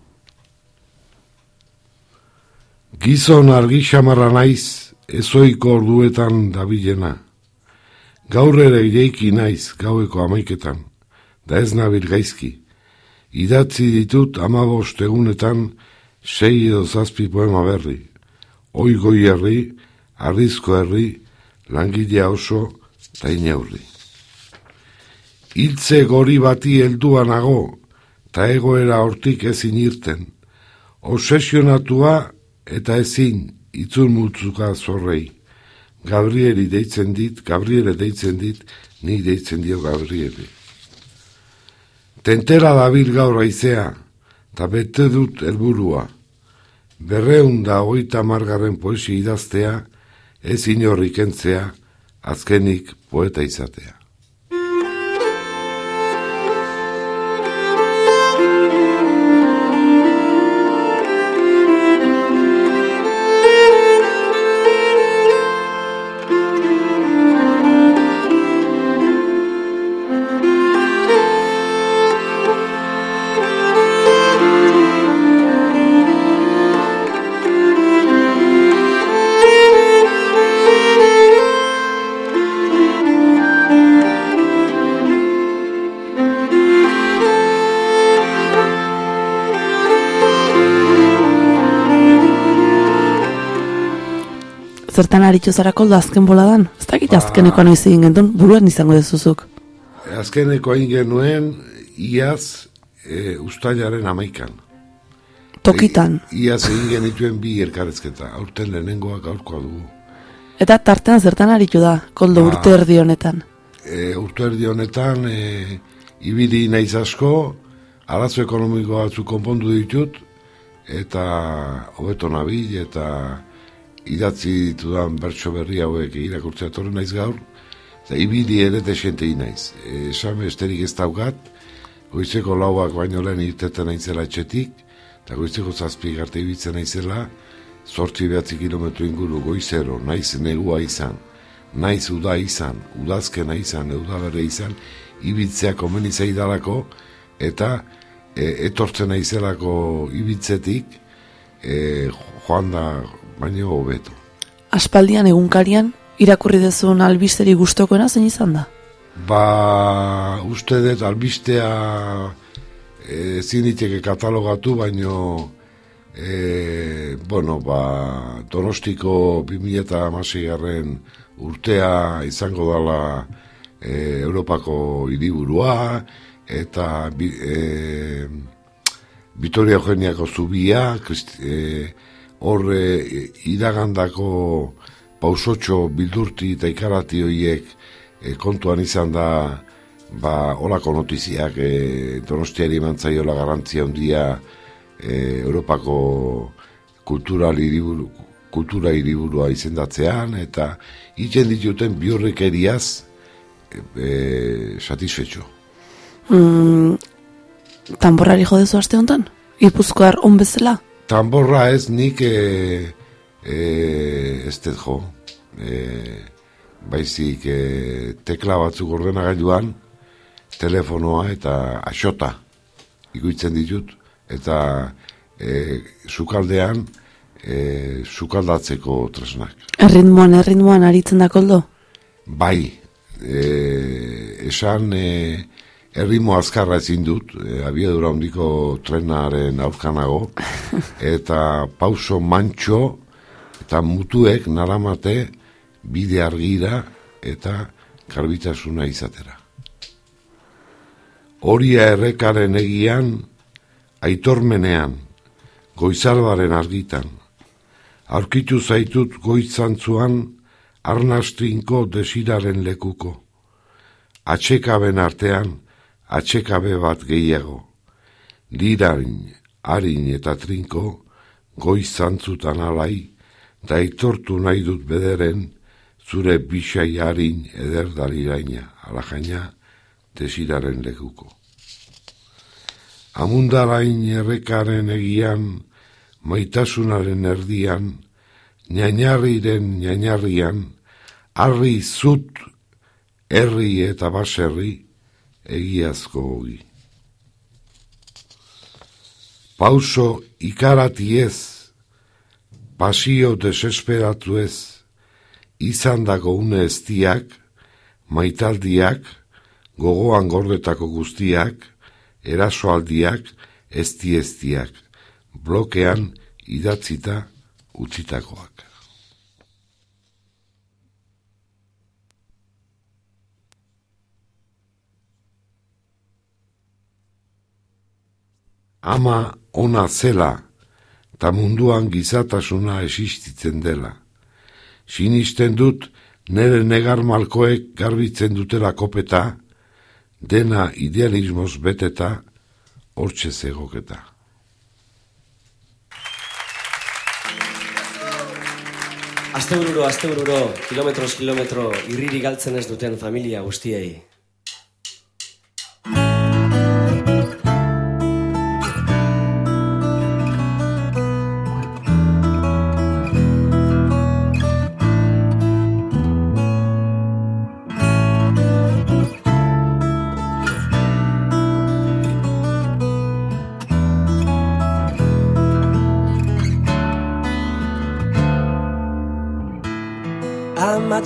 Gizon argi xamarra naiz, ezoiko orduetan dabilena. Gaur ere jeiki naiz, gaueko amaiketan, da ez nabil gaizki. Idatzi ditut amabost egunetan, sei edo zazpi poema berri. Oigoi herri, arrizko herri, langilea oso, eta inaurri. Hiltze gori bati heldua nago, ta egoera hortik ezin irten. Obsesionatua eta ezin itzul multzuka zorrei. Gabrieli deitzen dit, Gabriele deitzen dit, ni deitzen dio Gabrieli. Tentera dabil gaur aizea, eta bete dut helburua. Berreun da hogeita margarren poesia idaztea, ez inorrik entzea, azkenik poeta izatea. Zertan aritu zara koldo azken boladan? Ez dakit azkeneko noiz egin gendun, buruan izango dezuzuk. Azkeneko egin genuen, iaz e, ustailaren amaikan. Tokitan. Iaz egin genituen bi elkarrezketa, aurten lehenengoak gaurkoa dugu. Eta tartean zertan aritu da, koldo Ba. urte erdi honetan. E, urte erdi honetan, e, ibili naiz asko, arazo ekonomiko batzu konpondu ditut, eta hobeto nabil, eta idatzi ditudan bertso berri hauek irakurtzea torre naiz gaur, eta ibili ere desentei naiz. E, esame esterik ez daukat, goizeko lauak baino lehen irteten naizela etxetik, eta goizeko zazpi garte ibitzen naizela, sortzi behatzi kilometro inguru goizero, naiz negua izan. naiz uda izan, udazkena izan, udabere izan, ibiltzea komeni zaidalako, eta e, etortzen naizelako ibiltzetik, e, joan da baino hobeto. Aspaldian egunkarian, irakurri dezun albisteri gustokoena zein izan da? Ba, uste dut albistea e, ziniteke katalogatu, baino e, bueno, ba, donostiko 2006 garren urtea izango dela e, Europako hiriburua eta bi, e, Vitoria Eugeniako zubia, Kristi, e, horre iragandako pausotxo bildurti eta ikarati horiek e, kontuan izan da ba, olako notiziak e, donostiari mantzaiola garantzia handia e, Europako kultura hiriburu kultura hiriburua izendatzean eta itzen dituten biurrikeriaz e, e, satisfetxo. Mm, tamborrari jodezu aste honetan? Ipuzkoar on bezala? Tamborra ez nik e, e, ez dut jo. E, baizik e, tekla batzuk ordenagailuan, telefonoa eta axota ikuitzen ditut, eta e, sukaldean e, sukaldatzeko tresnak. Erritmoan, erritmoan aritzen da koldo? Bai, e, esan e, erritmo azkarra ezin dut, e, abiadura handiko trenaren aurkanago, eta pauso mantxo eta mutuek naramate bide argira eta karbitasuna izatera. Horia errekaren egian, aitormenean, goizarbaren argitan, aurkitu zaitut goitzantzuan, arnastrinko desiraren lekuko, atxekaben artean, atxekabe bat gehiago, lirain, harin eta trinko, goizantzutan alai, da itortu nahi dut bederen, zure bisai harin eder daliraina, alajaina, desiraren lekuko. Amundarain errekaren egian, maitasunaren erdian, ñañarriren ñañarrian, arri zut, herri eta baserri, egiazko hogi. Pauso ikarati ez, pasio desesperatu ez, izan dago une eztiak, maitaldiak, gogoan gordetako guztiak, erasoaldiak, ezti eztiak, blokean idatzita utzitakoak. Ama ona zela, eta munduan gizatasuna existitzen dela. Sinisten dut, nere negar malkoek garbitzen dutela kopeta, dena idealismoz beteta, hortxe zegoketa. Astebururo, astebururo, kilometros, kilometro, irriri galtzen ez duten familia guztiei.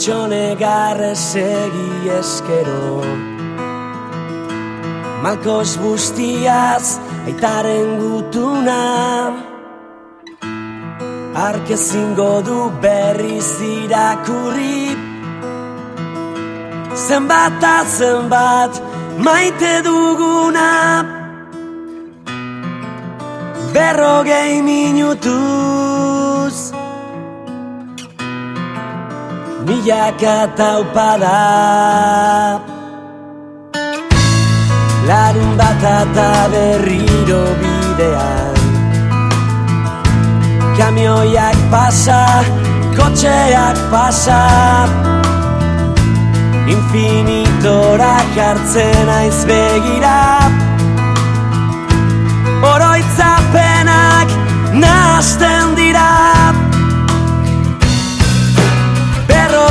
Amatxone garrez egi eskero Malkos bustiaz aitaren gutuna. Arkezingo du berriz irakurri. Zenbat zenbat maite duguna. Berrogei minutuz milaka taupada Larun bat eta berriro bidean Kamioiak pasa, kotxeak pasa. Infinitora jartzen aiz begira. Oroitzapenak nahasten dira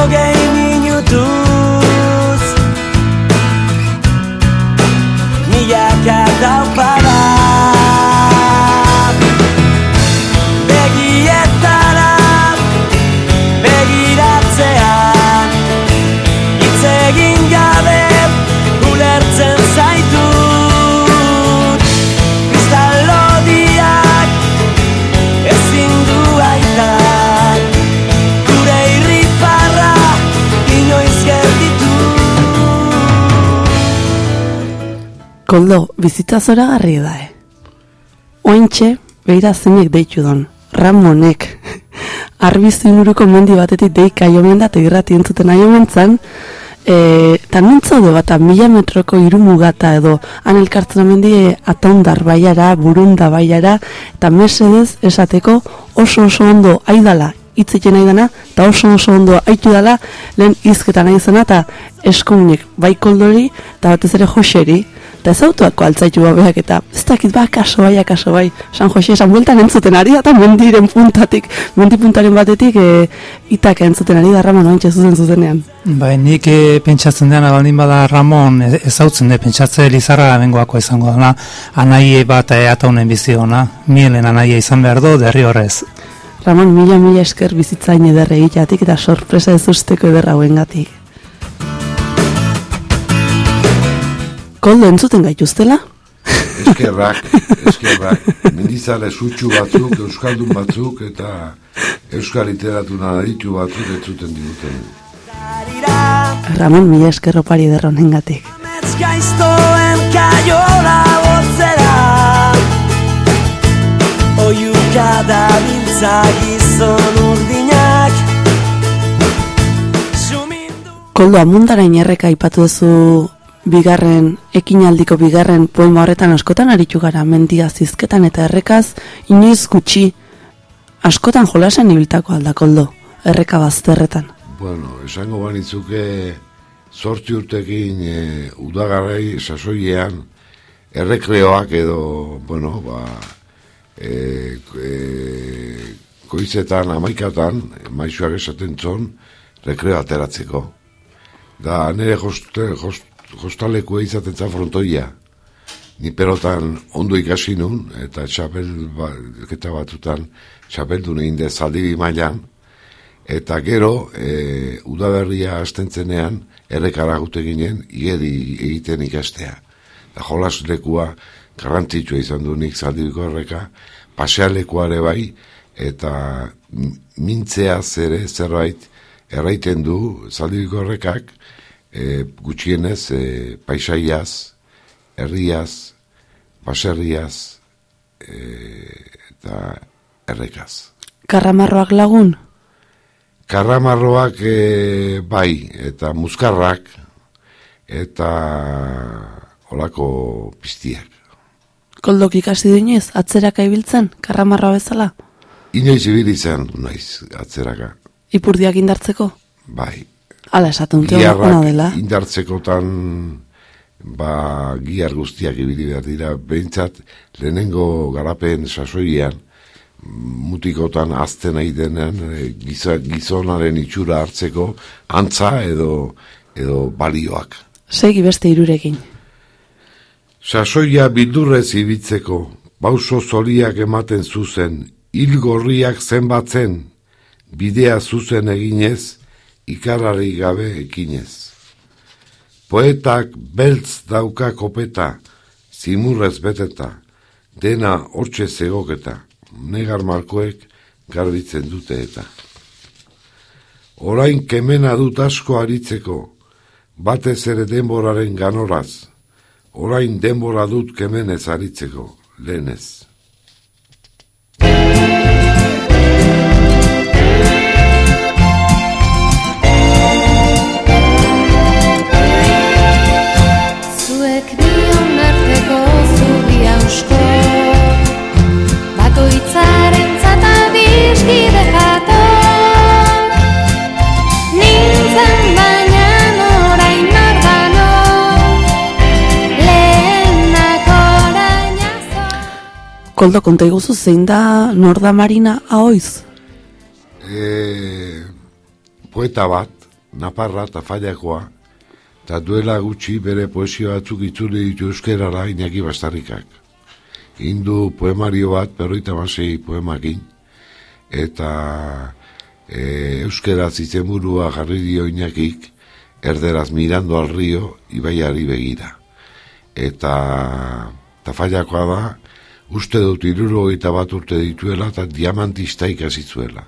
berrogei zaituz Koldo, bizitza zora garri da, eh? Ointxe, behira zenek deitu don. Ramonek. Arbizu inuruko mendi batetik deik aiomen da, eta irrati entzuten aiomen zan, e, eta nintzaude bat, mila metroko irumugata edo, han elkartzen mendi e, ataundar baiara, burunda baiara, eta mesedez esateko oso oso ondo aidala, hitzetzen nahi dana, eta oso oso ondo aitu dala, lehen izketan nahi zena, eta eskomunek bai koldori, eta batez ere joseri, eta ez autuako altzaitu babeak, eta ez dakit ba, kaso bai, kaso bai, San Jose esan bueltan entzuten ari eta mendiren puntatik, mendi puntaren batetik, e, itak entzuten ari da, Ramon, ointxe zuzen zuzenean. Bai, nik e, pentsatzen dena baldin bada Ramon ez- ezautzen de pentsatze Lizarra bengoako izango dana anai bat e, ataunen bizi ona. Mielen anaia izan behar du derri horrez Ramon, mila mila esker bizitzain ederre egiteatik eta sorpresa ez usteko ederra gatik. Koldo entzuten gaituztela? Eskerrak, eskerrak. Mendizale sutxu batzuk, euskaldun batzuk, eta euskal literatura aditu batzuk ez zuten diguten. Ramon, mila esker opari ederra honengatik. Amets gaiztoen kaiola Oiuka da biltza gizon urdinak Koldo, amundarain erreka aipatu duzu bigarren, ekinaldiko bigarren poema horretan askotan aritu gara, mendia zizketan eta errekaz, inoiz gutxi, askotan jolasen ibiltako alda, Koldo, erreka bazterretan. Bueno, esango banitzuke zortzi urtekin e, udagarrai sasoiean errekreoak edo, bueno, ba, e, e, koizetan, amaikatan, maixuak esaten zon, rekreo ateratzeko. Da, nire hoste, host, izaten zan frontoia. Ni pelotan ondo ikasi nun, eta txapel ba, eta batutan txapeldun egin dez zaldibi mailan, Eta gero, e, udaberria astentzenean, errekara gute ginen, igeri egiten ikastea. Da jolas lekua garrantzitsua izan du nik zaldibiko erreka, pasealekua ere bai, eta mintzea zere zerbait erraiten du zaldibiko errekak, e, gutxienez e, paisaiaz, herriaz, baserriaz, e, eta errekaz. Karramarroak lagun? Karramarroak e, bai, eta muskarrak, eta olako piztiak. Koldok ikasi dinez, atzeraka ibiltzen, karramarroa bezala? Inoiz ibili zen naiz atzeraka, Ipurdiak indartzeko? bai. Hala esaten dute ona Giarrak dela. indartzekotan ba, giar guztiak ibili behar dira, behintzat lehenengo garapen sasoian, mutikotan azten nahi denean, e, giza, gizonaren itxura hartzeko, antza edo, edo balioak. Segi beste irurekin. Sasoia bildurrez ibitzeko, bauso zoriak ematen zuzen, hil gorriak zenbatzen, bidea zuzen eginez, ikarari gabe ekinez. Poetak beltz dauka kopeta, zimurrez beteta, dena hortxe zegoketa, negar markoek garbitzen dute eta. Orain kemena dut asko aritzeko, batez ere denboraren ganoraz, orain denbora dut kemenez aritzeko, lehenez. Koldo, konta iguzu zein da Norda Marina ahoiz? E, poeta bat, Naparra eta Fallakoa, eta duela gutxi bere poesio batzuk itzuli ditu euskerara inaki bastarrikak. Indu poemario bat, berroita masei poemakin, eta e, euskeraz izenburua jarri dio inakik, erderaz mirando al río, ibaiari begira. Eta, eta da, uste dut iruro bat urte dituela, eta diamantista ikasitzuela.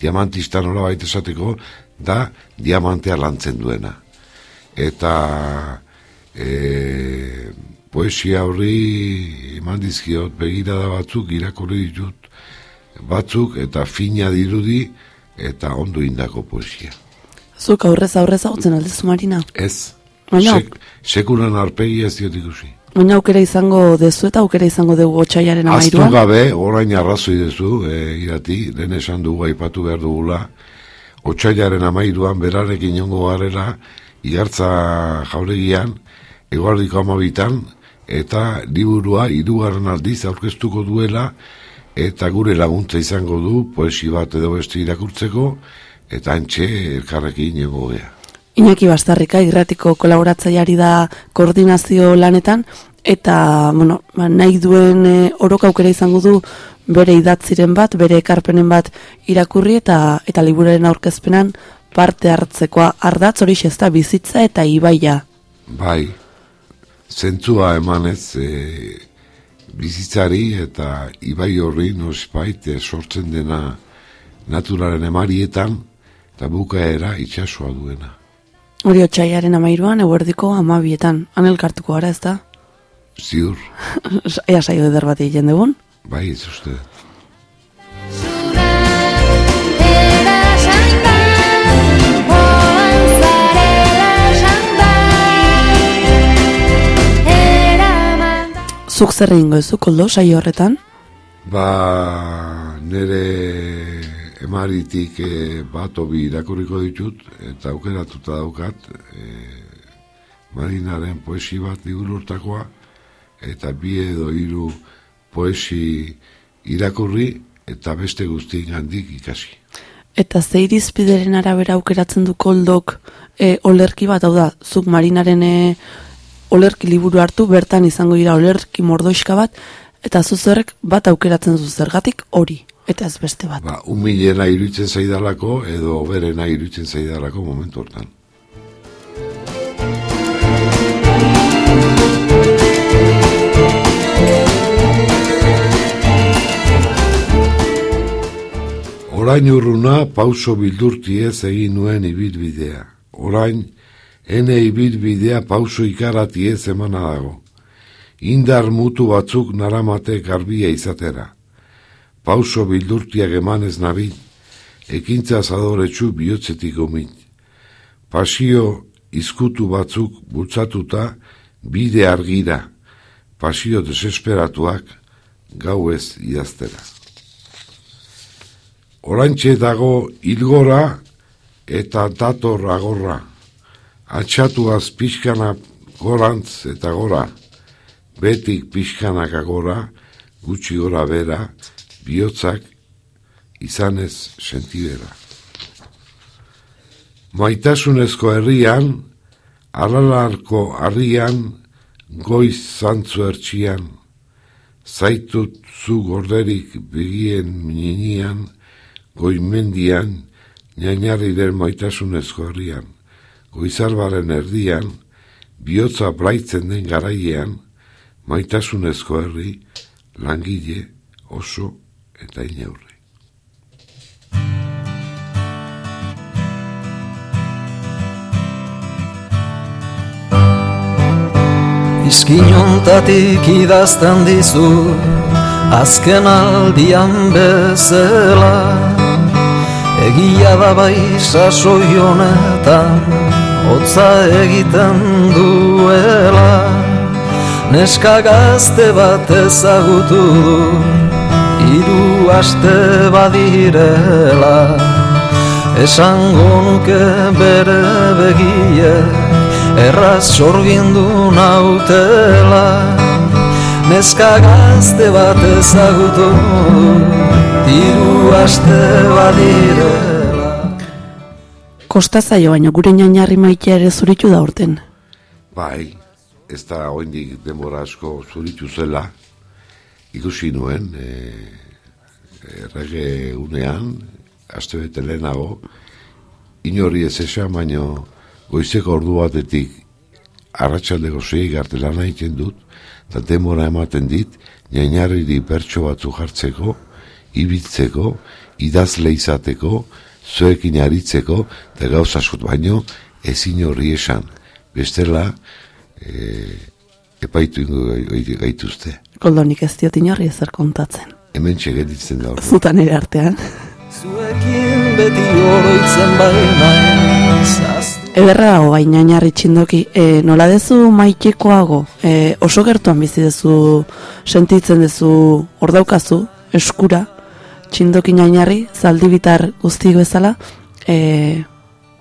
Diamantista nola baita esateko, da diamantea lantzen duena. Eta e, poesia horri eman dizkiot begirada batzuk irakurri ditut batzuk eta fina dirudi eta ondo indako poesia. Zuk aurrez aurrez hautzen aldezu marina. Ez, Baina, sek, sekulan arpegi ez diot ikusi. Baina aukera izango dezu eta aukera izango dugu otxaiaren Aztu amairuan. gabe, orain arrazoi dezu, e, irati, lehen esan dugu aipatu behar dugula, otxailaren amairuan berarekin jongo garela, igartza jauregian, eguardiko amabitan, eta liburua hirugarren aldiz aurkeztuko duela, eta gure laguntza izango du, poesi bat edo beste irakurtzeko, eta antxe elkarrekin jongo gea. Iñaki Bastarrika irratiko kolaboratzaileari da koordinazio lanetan eta bueno, ba, nahi duen e, orok aukera izango du bere idatziren bat, bere ekarpenen bat irakurri eta eta liburuaren aurkezpenan parte hartzekoa ardatz hori da bizitza eta ibaia. Bai, zentzua emanez e, bizitzari eta ibai horri nospait e, sortzen dena naturaren emarietan eta bukaera itxasua duena. Hori otxaiaren amairuan, eguerdiko amabietan, anelkartuko gara ez da? Ziur, Ea saio eder bat egiten dugun? bai ez uste. Zuk zer egingo ez koldo, saio horretan? Ba, nire emaritik e, bat obi irakurriko ditut, eta aukeratuta daukat, e, marinaren poesi bat liburu eta bi edo hiru poesi irakurri, eta beste guztien handik ikasi. Eta ze irizpideren arabera aukeratzen du koldok e, olerki bat, hau da, zuk marinaren e, olerki liburu hartu, bertan izango dira olerki mordoiska bat, eta zuzerrek bat aukeratzen zu zergatik hori, eta ez beste bat. Ba, humilena iruditzen zaidalako, edo berena iruditzen zaidalako momentu hortan. Orain urruna pauso bildurtiez egin nuen ibilbidea. Orain, ene ibilbidea pauso ikaratiez emana dago. Indar mutu batzuk naramate garbia izatera. Pauso bildurtiak emanez nabil, ekintza zadoretsu bihotzetik omin. Pasio izkutu batzuk bultzatuta bide argira, pasio desesperatuak gau ez idaztera. Orantxe dago ilgora eta dator agorra, atxatuaz pixkana gorantz eta gora, betik pixkanak agora, gutxi gora bera, bihotzak izanez sentibera. Maitasunezko herrian, aralarko harrian, goiz zantzu ertxian, zaitut zu gorderik begien mininian, goimendian, nainarriren maitasunezko herrian, goizarbaren erdian, bihotza blaitzen den garaiean, maitasunezko herri, langile, oso eta inaurri. Izkinontatik idazten dizu Azken aldian bezala Egia da bai sasoi honetan Hotza egiten duela Neska gazte bat ezagutu du Hiru aste badirela Esango nuke bere begiek Erraz sorgindu nautela. Neska gazte bat ezagutu Diru aste badirela. Kosta zaio baino gure ñañarri maitea ere zuritu da urten. Bai, ez da oindik denbora asko zuritu zela, ikusi nuen, e, errege unean, aste bete lehenago, inori ez esan, baino goizeko ordu batetik arratsaldeko sei arte lan egiten dut, eta denbora ematen dit, jainarriri pertso batzu jartzeko, ibiltzeko, idazle izateko, zuekin aritzeko, eta gauza askot baino, ezin horri esan. Bestela, e, epaitu ingo gai- gaituzte. Koldonik ez diot inorri ezer kontatzen. Hemen txegeditzen da. Zutan ere artean. Zuekin beti oroitzen baina zaztu Ederra dago bai ñañarri txindoki. E, nola dezu maitekoago, e, oso gertuan bizi dezu, sentitzen dezu, hor daukazu, eskura, txindoki ñañarri, zaldi bitar guzti bezala, e,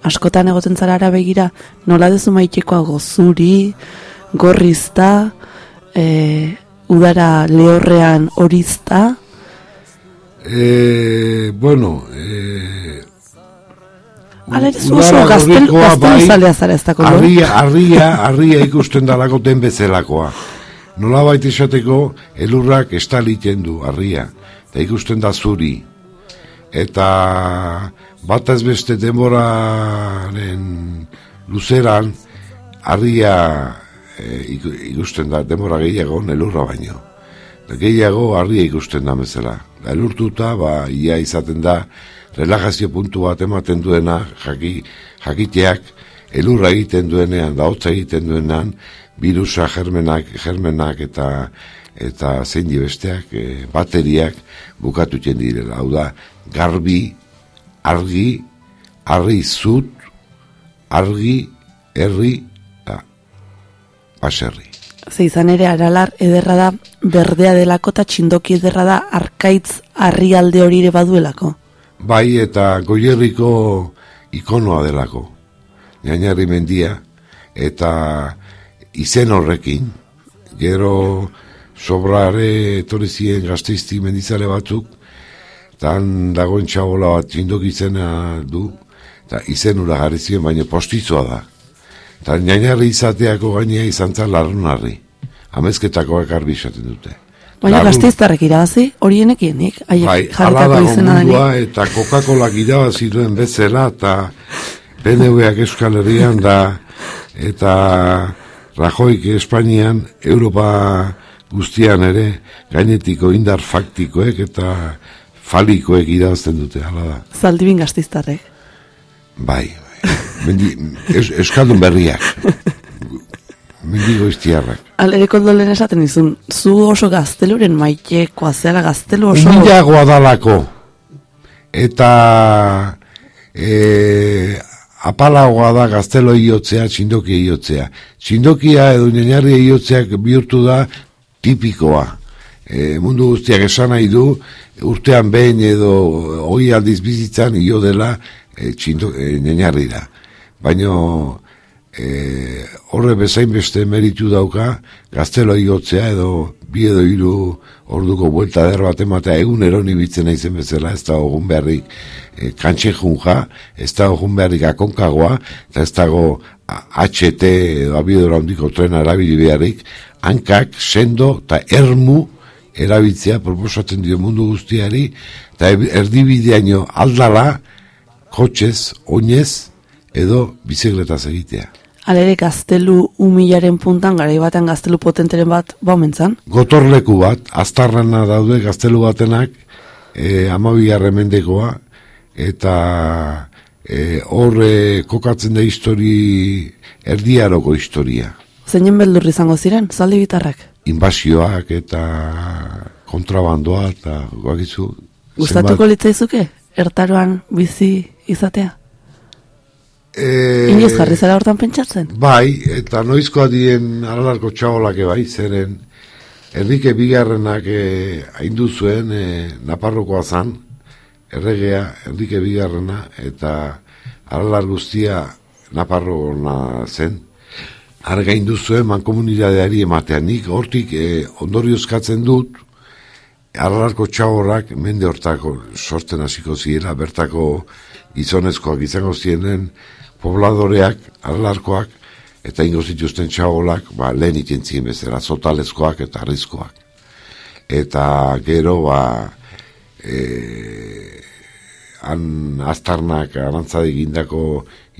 askotan egoten zara ara begira, nola dezu maitekoago, zuri, gorrizta, e, udara lehorrean horizta, E, bueno, e, Ala ere zu udara oso gaztel, gorrikoa gaztel bai, zara ez dako? Arria, arria, arria ikusten dalako den bezelakoa. Nola baita esateko, elurrak estaliten du, arria. Eta ikusten da zuri. Eta bataz beste denboraren luzeran, arria e, iku- ikusten da, denbora gehiago, elurra baino. Eta gehiago arria ikusten da bezala. Da, elurtuta, ba, ia izaten da, relajazio puntu bat ematen duena, jaki, jakiteak, elurra egiten duenean, da hotza egiten duenean, virusa, germenak, germenak eta eta zein die besteak, e, bateriak bukatu iten direla. Hau da, garbi, argi, argi zut, argi, herri, eta baserri. Ze izan ere aralar ederra da berdea delako eta txindoki ederra da arkaitz harrialde hori ere baduelako. Bai eta goierriko ikonoa delako. Gainarri mendia eta izen horrekin. Gero sobrare etorri ziren gazteizti mendizale batzuk, tan dagoen txabola bat txindok izena du, eta izen ura jarri ziren, baina postizua da. Eta nainarri izateako gainea izan zen larrunarri. Amezketakoak arbi esaten dute. Baina gazteiztarrek irabazi horienekinik, haiek Bai, jarritako izena mundua eta Coca-Cola irabazi duen bezala eta PNV-ak Euskal Herrian da eta Rajoik Espainian Europa guztian ere gainetiko indar faktikoek eta falikoek irabazten dute, hala da. Zaldibin gazteiztarrek. Bai. Mendi, eus, Euskaldun berriak. Mendigo iztiarrak. Alere koldolen esaten izun, zu oso gazteluren maitekoa zela gaztelu oso... Umilagoa dalako. Eta e, apalagoa da gaztelo iotzea, txindoki iotzea. Txindokia edo nenarri iotzeak bihurtu da tipikoa. E, mundu guztiak esan nahi du, urtean behin edo hoi aldiz bizitzan io dela e, txindo, e. Baina e, horre bezain beste meritu dauka gaztelo igotzea edo bi edo hiru orduko buelta der bat ematea egunero nibitzen naizen bezala ez da ogun beharrik e, kantxe junja, ez da ogun beharrik akonkagoa, eta ez dago HT edo abidora handiko trena erabili beharrik, hankak, sendo eta ermu erabiltzea proposatzen dio mundu guztiari, eta erdibideaino aldala, kotxez, oinez, edo bizikletaz egitea. Alere gaztelu umilaren puntan, garai batean gaztelu potenteren bat baumentzan. Gotorleku bat, aztarrana daude gaztelu batenak, e, amabigarren mendekoa, eta e, hor kokatzen da histori, erdiaroko historia. Zeinen beldur izango ziren, zaldi bitarrak. Invasioak eta kontrabandoa, eta guakizu. Gustatuko litzaizuke, ertaroan bizi izatea. E, Inoiz jarri zara hortan pentsatzen. Bai, eta noizkoa dien aralarko txabolak bai, zeren Enrique Bigarrenak eh, haindu zuen eh, Naparrokoa zan, erregea Enrique Bigarrena, eta aralar guztia Naparrona zen. Arga haindu zuen mankomunidadeari ematean, nik hortik eh, ondoriozkatzen dut, aralarko txabolak mende hortako sortzen hasiko zirela, bertako gizonezkoak izango zienen pobladoreak, alarkoak, eta ingo zituzten txabolak, ba, lehen itentzien bezala, zotalezkoak eta arrizkoak. Eta gero, ba, e, han astarnak arantzadi gindako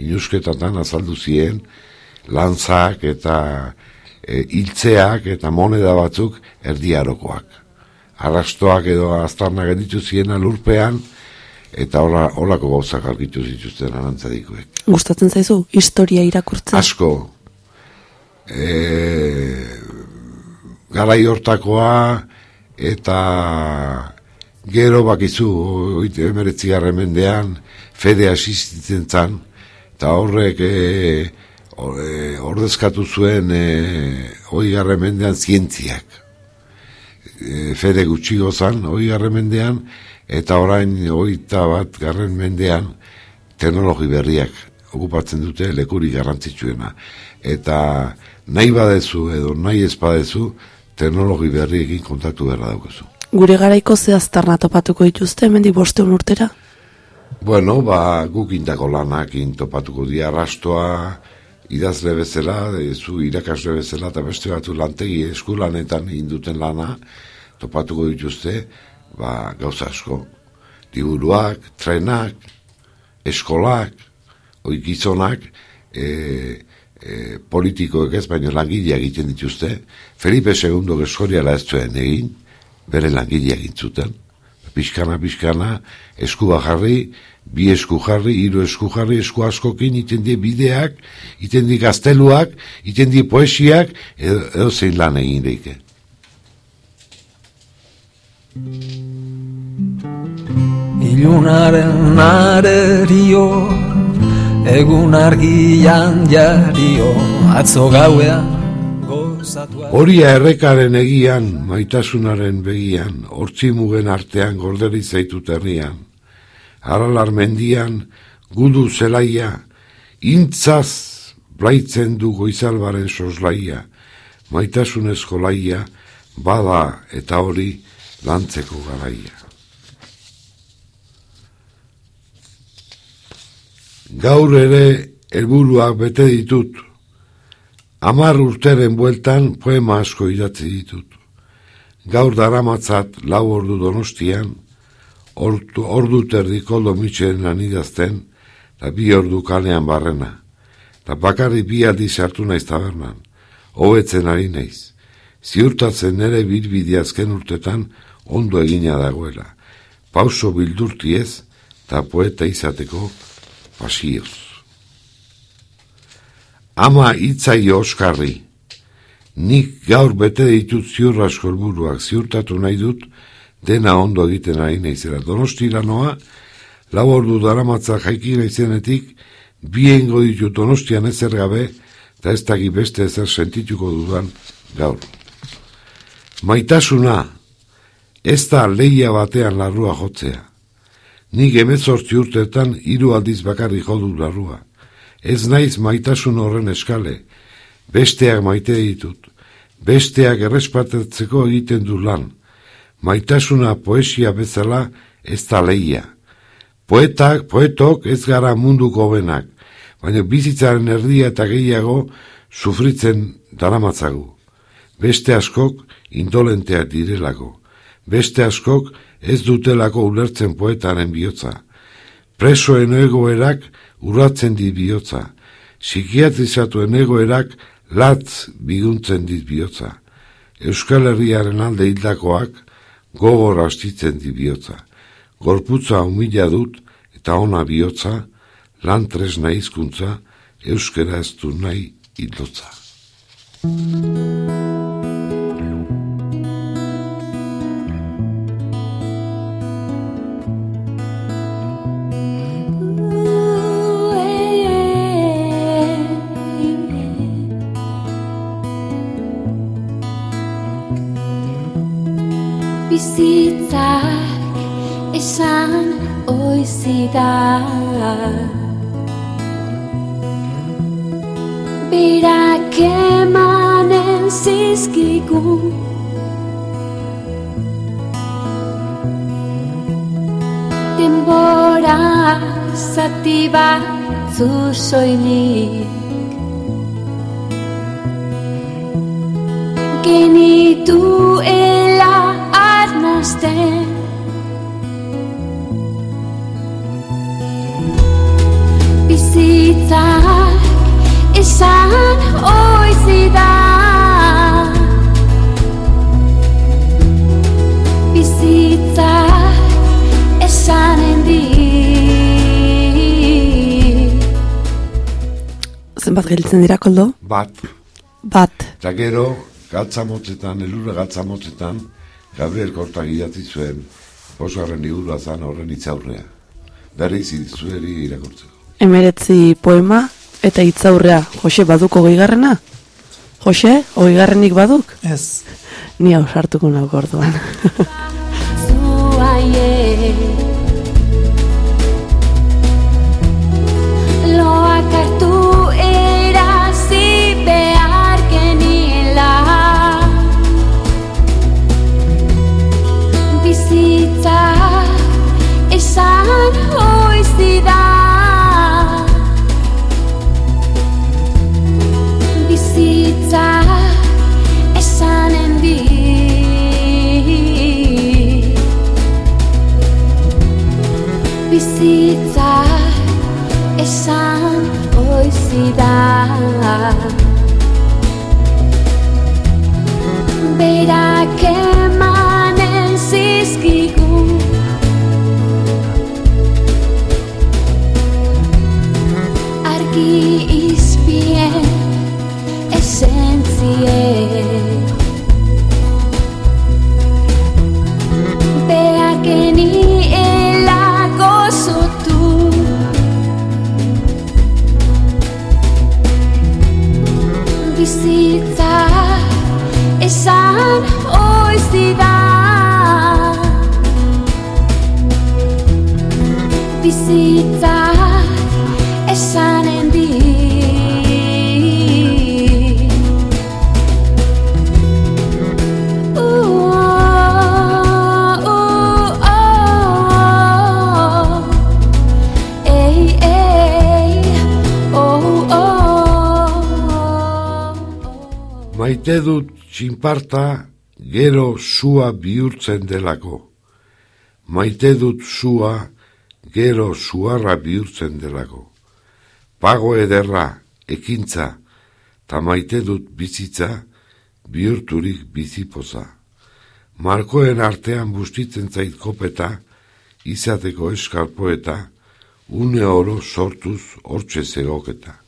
inusketatan azaldu ziren, lantzak eta e, hiltzeak eta moneda batzuk erdiarokoak. Arrastoak edo astarnak editu ziren lurpean, eta hola, holako gauzak argitu zituzten arantzadikoek. Gustatzen zaizu historia irakurtzen? Asko. E, garai hortakoa eta gero bakizu oite emeretzigarren mendean fede asistitzen zan eta horrek e, e, ordezkatu zuen e, oigarren mendean zientziak e, fede gutxi gozan oigarren mendean eta orain oita bat garren mendean teknologi berriak okupatzen dute lekurik garrantzitsuena. Eta nahi badezu edo nahi ez badezu teknologi berriekin kontaktu berra daukazu. Gure garaiko zehaztarna topatuko dituzte, hemendik bosteun urtera? Bueno, ba, guk indako lanakin topatuko dira rastoa, idazle bezala, e, zu irakasle bezala, eta beste batu lantegi eskulanetan induten lana, topatuko dituzte, ba, gauza asko. Liburuak, trenak, eskolak, oi gizonak, e, e, politikoek ez, baina langileak egiten dituzte. Felipe II geskoriala ez zuen egin, bere langileak egin zuten. Pixkana, pixkana, eskuba jarri, bi esku jarri, hiru esku jarri, esku askokin, iten die bideak, iten die gazteluak, iten die poesiak, edo, edo zein lan egin deike. Ilunaren arerio Egun argian jario Atzo gauean Horia errekaren egian, maitasunaren begian, hortzimugen artean gorderi zaitut herrian. Aralar mendian, gudu zelaia, intzaz blaitzen du goizalbaren soslaia, maitasunezko laia, bada eta hori lantzeko garaia. Gaur ere helburuak bete ditut, Amar urteren bueltan poema asko idatzi ditut. Gaur daramatzat lau ordu donostian, ordu, ordu terdiko domitxen idazten, eta bi ordu kalean barrena. Eta bakarri bi aldi sartu naiz tabernan, hobetzen ari naiz. Ziurtatzen nere bilbide azken urtetan ondo egina dagoela. Pauso bildurti ez, eta poeta izateko pasioz. Ama hitzai oskarri. Nik gaur bete ditut ziur asko helburuak ziurtatu nahi dut dena ondo egiten ari naizela. Donostira noa, lau ordu daramatza jaiki naizenetik, biengo ditut donostian ezer gabe, eta ez daki beste ezer sentituko dudan gaur. Maitasuna, ez da leia batean larrua jotzea. Nik emezortzi urteetan hiru aldiz bakarri jodu larrua. Ez naiz maitasun horren eskale, besteak maite ditut, besteak errespatatzeko egiten du lan. Maitasuna poesia bezala ez da leia. Poetak, poetok ez gara munduko benak, baina bizitzaren erdia eta gehiago sufritzen daramatzagu. Beste askok indolenteak direlako. Beste askok ez dutelako ulertzen poetaren bihotza. Presoen egoerak urratzen dit bihotza. Psikiatrizatuen egoerak latz biguntzen dit bihotza. Euskal Herriaren alde hildakoak gogor astitzen dit bihotza. Gorputza humila dut eta ona bihotza, lan tresna hizkuntza, euskera ez du nahi hildotza. Berak emanen zizkigun. Denbora zati batzu soilik. Genituela arnazten Bizitzak esan oizidan Bizitzak esanen di Zenbat gelditzen dira, koldo? Bat, Bat. eta gero, gatza motzetan, elurra gatza motzetan, Gabriel Korta gidati zuen, bosgarren liburua zan horren itzaurrea. Berriz zueri irakurtzeko. Emeretzi poema eta hitzaurrea. Jose, baduko goigarrena? Jose, goigarrenik baduk? Ez. Ni hau sartuko nauk orduan. Loak hartu erazi behar geniela Bizitza esan esan oizida Berak esan oizida. Bizitza esanen di. Maite dut txinparta gero sua bihurtzen delako. Maite dut sua gero suarra bihurtzen delako. Pago ederra, ekintza, ta maite dut bizitza bihurturik bizipoza. Markoen artean bustitzen zait kopeta, izateko eskalpoeta, une oro sortuz hortxe zegoketa.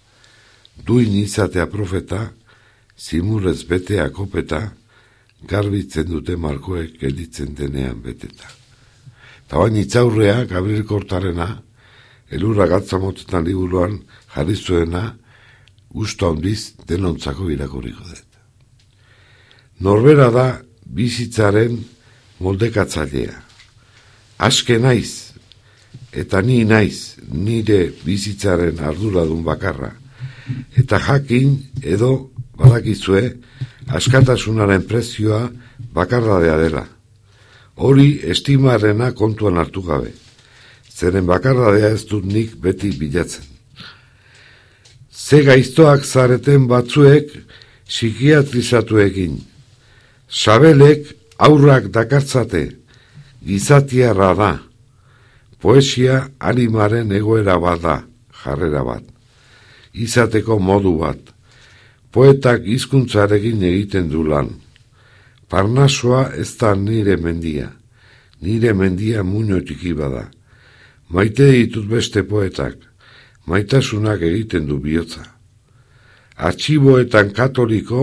Duin izatea profeta, zimurrez betea kopeta, garbitzen dute markoek gelditzen denean beteta. Ta bain itzaurrea, Gabriel Kortarena, elurra gatza liburuan jarri zuena, gusto handiz denontzako irakurriko dut. Norbera da bizitzaren moldekatzailea. Aske naiz, eta ni naiz nire bizitzaren arduradun bakarra. Eta jakin edo badakizue askatasunaren prezioa bakardadea dela. Hori estimarrena kontuan hartu gabe. Zeren bakardadea ez dut nik beti bilatzen. Ze gaiztoak zareten batzuek psikiatrizatuekin. Sabelek aurrak dakartzate, gizatiarra da. Poesia animaren egoera bat da, jarrera bat. Izateko modu bat. Poetak hizkuntzarekin egiten du lan. Parnasoa ez da nire mendia. Nire mendia muño txiki bada. Maite ditut beste poetak. Maitasunak egiten du bihotza. Artxiboetan katoliko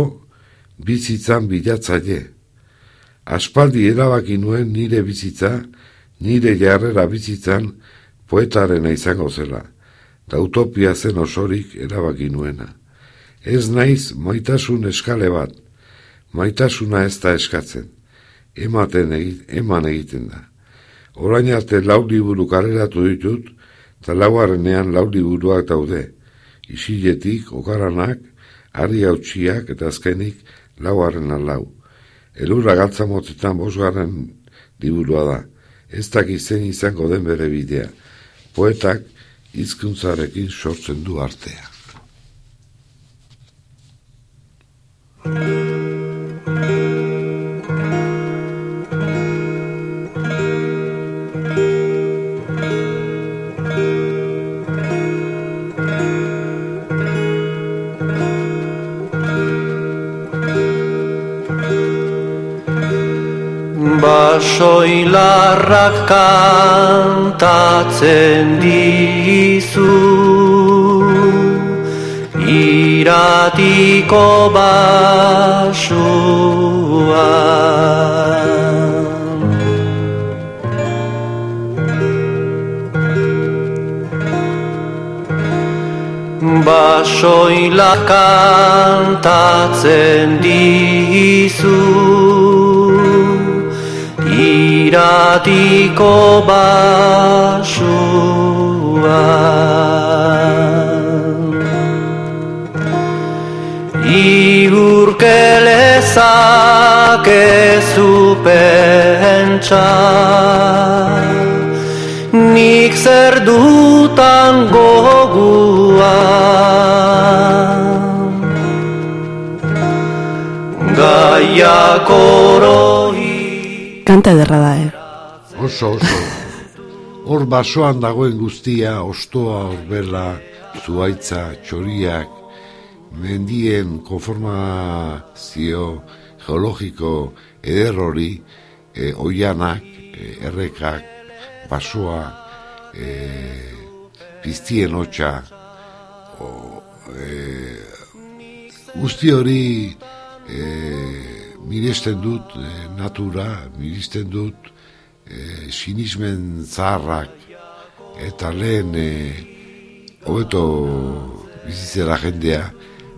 bizitzan bilatzaile. Aspaldi erabaki nuen nire bizitza, nire jarrera bizitzan poetarena izango zela. Da utopia zen osorik erabaki nuena. Ez naiz maitasun eskale bat, maitasuna ez da eskatzen. Ematen egit, eman egiten da. Orain arte lau liburu kaleratu ditut, eta lauarrenean lau liburuak daude. Isiletik, okaranak, ari hautsiak eta azkenik lauarren lau. Elurra galtza motzetan bosgarren liburua da. Ez dakiz zen izango den bere bidea. Poetak hizkuntzarekin sortzen du artea. Basoilarrak kantatzen dizu Iratiko basua Basoilak kantatzen dizu. Iratiko basua Iurkelezak ezu pentsa Nik zer dutan gogua Gaiak oroi Kanta ederra da, eh? Oso, oso. Hor basoan dagoen guztia, ostoa, horbela, zuaitza, txoriak, mendien konformazio geologiko eder hori, e, oianak, e, errekak, basoa, e, piztien hotxa, o, e, guzti hori e, miresten dut e, natura, miresten dut e, sinismen zaharrak eta lehen e, hobeto bizitzera jendea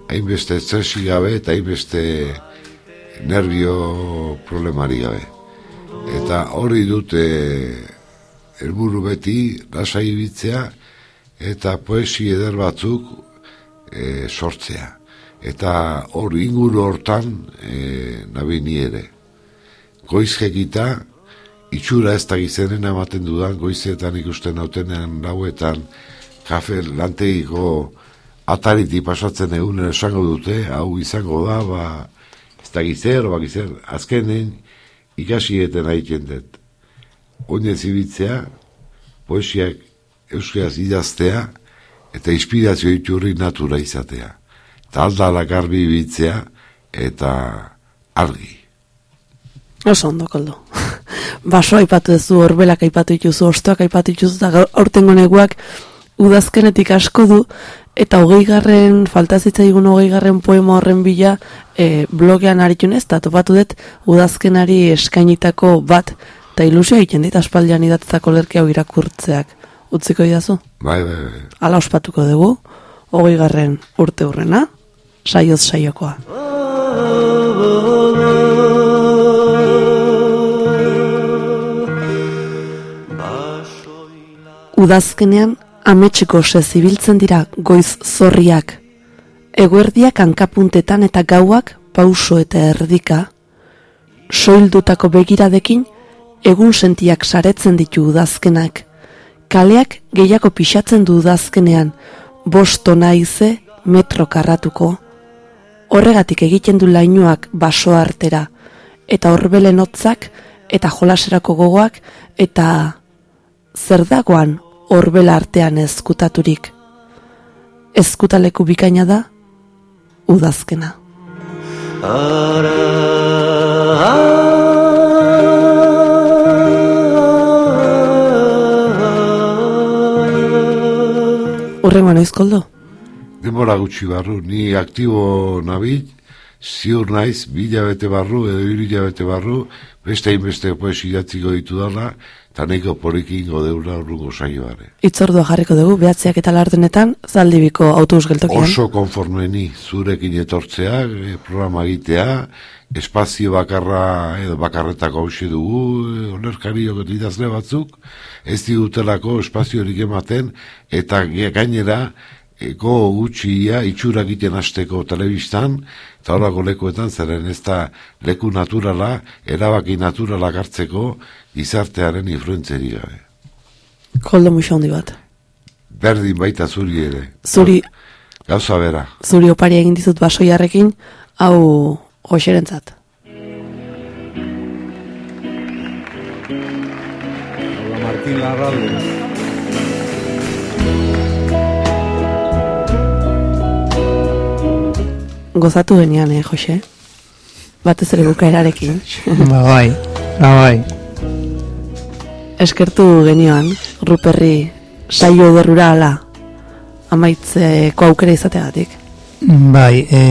hainbeste estresi gabe eta hainbeste nervio problemari gabe. Eta hori dute helburu beti lasai ibitzea eta poesi eder batzuk e, sortzea. Eta hor inguru hortan e, nabini ere. Goizkekita itxura ez da gizenen ematen dudan goizetan ikusten nautenean lauetan kafe lantegiko atariti pasatzen egunen esango dute, hau izango da, ba, ez da gizer, ba gizer, azkenen ikasieten haiten dut. Oine zibitzea, poesiak euskaz idaztea, eta inspirazio iturri natura izatea. Eta aldala garbi bitzea, eta argi. Oso ondo, koldo. Baso aipatu duzu, horbelak aipatu dituzu, ostoak aipatu dituzu, eta aurtengo neguak udazkenetik asko du, eta hogei garren, falta zitzaigun hogei garren poema horren bila, e, blogean aritunez, eta topatu dut udazkenari eskainitako bat, eta ilusio egiten dit, aspaldian idatzako lerke hau irakurtzeak. Utziko idazu? Bai, bai, bai. Ala ospatuko dugu, hogei garren urte hurrena, saioz saiokoa. Udazkenean ametxeko zibiltzen dira goiz zorriak. Eguerdiak hankapuntetan eta gauak pauso eta erdika. Soildutako begiradekin egun sentiak saretzen ditu udazkenak. Kaleak gehiago pixatzen du udazkenean, bosto naize metro karratuko. Horregatik egiten du lainuak baso artera, eta horbelen hotzak, eta jolaserako gogoak, eta zer dagoan horbela artean ezkutaturik. Ezkutaleku bikaina da, udazkena. Urrengo noiz koldo? Denbora gutxi barru, ni aktibo nabil, ziur naiz, bila bete barru, edo hiru bete barru, beste hainbeste poesi idatziko ditu dala, eta neko porik ingo deura urrungo saioare. Itzordua jarriko dugu, behatziak eta lardenetan, zaldibiko autobus geltokian. Oso konformeni zurekin etortzea, eh, programa egitea, espazio bakarra edo bakarretako hausi dugu, eh, onerkariok eta idazle batzuk, ez digutelako espaziorik ematen, eta gainera, eko gutxia itxura egiten hasteko telebistan, eta horako lekuetan zeren ez da leku naturala, erabaki naturalak hartzeko gizartearen influentzeri gabe. Koldo muixo handi bat. Berdin baita zuri ere. Zuri, Gauza bera. zuri opari egin dizut basoiarrekin, hau goxerentzat. Martín Larralde. Gozatu genian, eh, Jose? Batez ere bukaerarekin. Ba bai, ba bai. Eskertu genioan, Ruperri saio ederrura ala amaitzeko aukera izateagatik. Bai, e,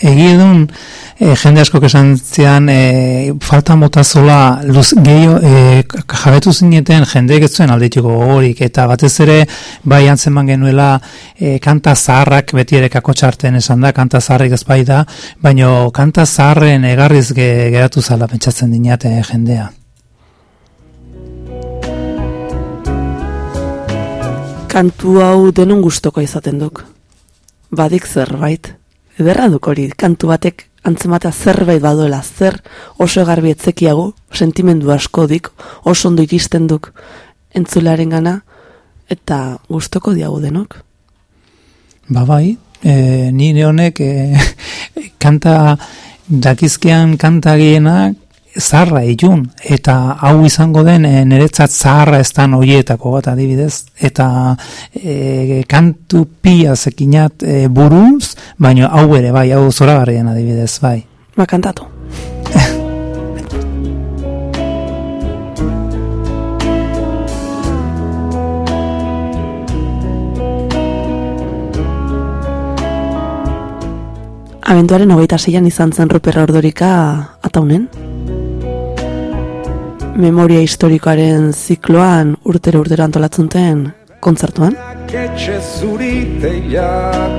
egi edun e, jende askok esan zian e, falta mota zola luz, gehiago e, jabetu zineten jendeek ez zuen aldetiko gogorik eta batez ere bai antzeman genuela e, kanta zaharrak beti ere kakotxarten esan da, kanta zaharrik ez bai da, baino kanta zaharren egarriz ge, geratu zala pentsatzen dinate jendea. Kantu hau denon gustoko izaten duk. Badik zerbait. Ederra duk hori, kantu batek antzemata zerbait baduela, zer oso garbi etzekiago, sentimendu asko dik, oso ondo iristen duk entzularen gana, eta gustoko diagu denok. Ba bai, e, nire honek e, kanta dakizkean kanta gehienak zaharra ilun, eta hau izango den e, niretzat zaharra ez dan hoietako bat adibidez, eta e, kantu pia zekinat e, buruz, baina hau ere bai, hau zoragarrien adibidez, bai. Ba, kantatu. Abenduaren hogeita zeian izan zen Ruper Ordorika ataunen. Memoria historikoaren zikloan urtero urtero antolatzunten kontzertuan. Etxe zuriteia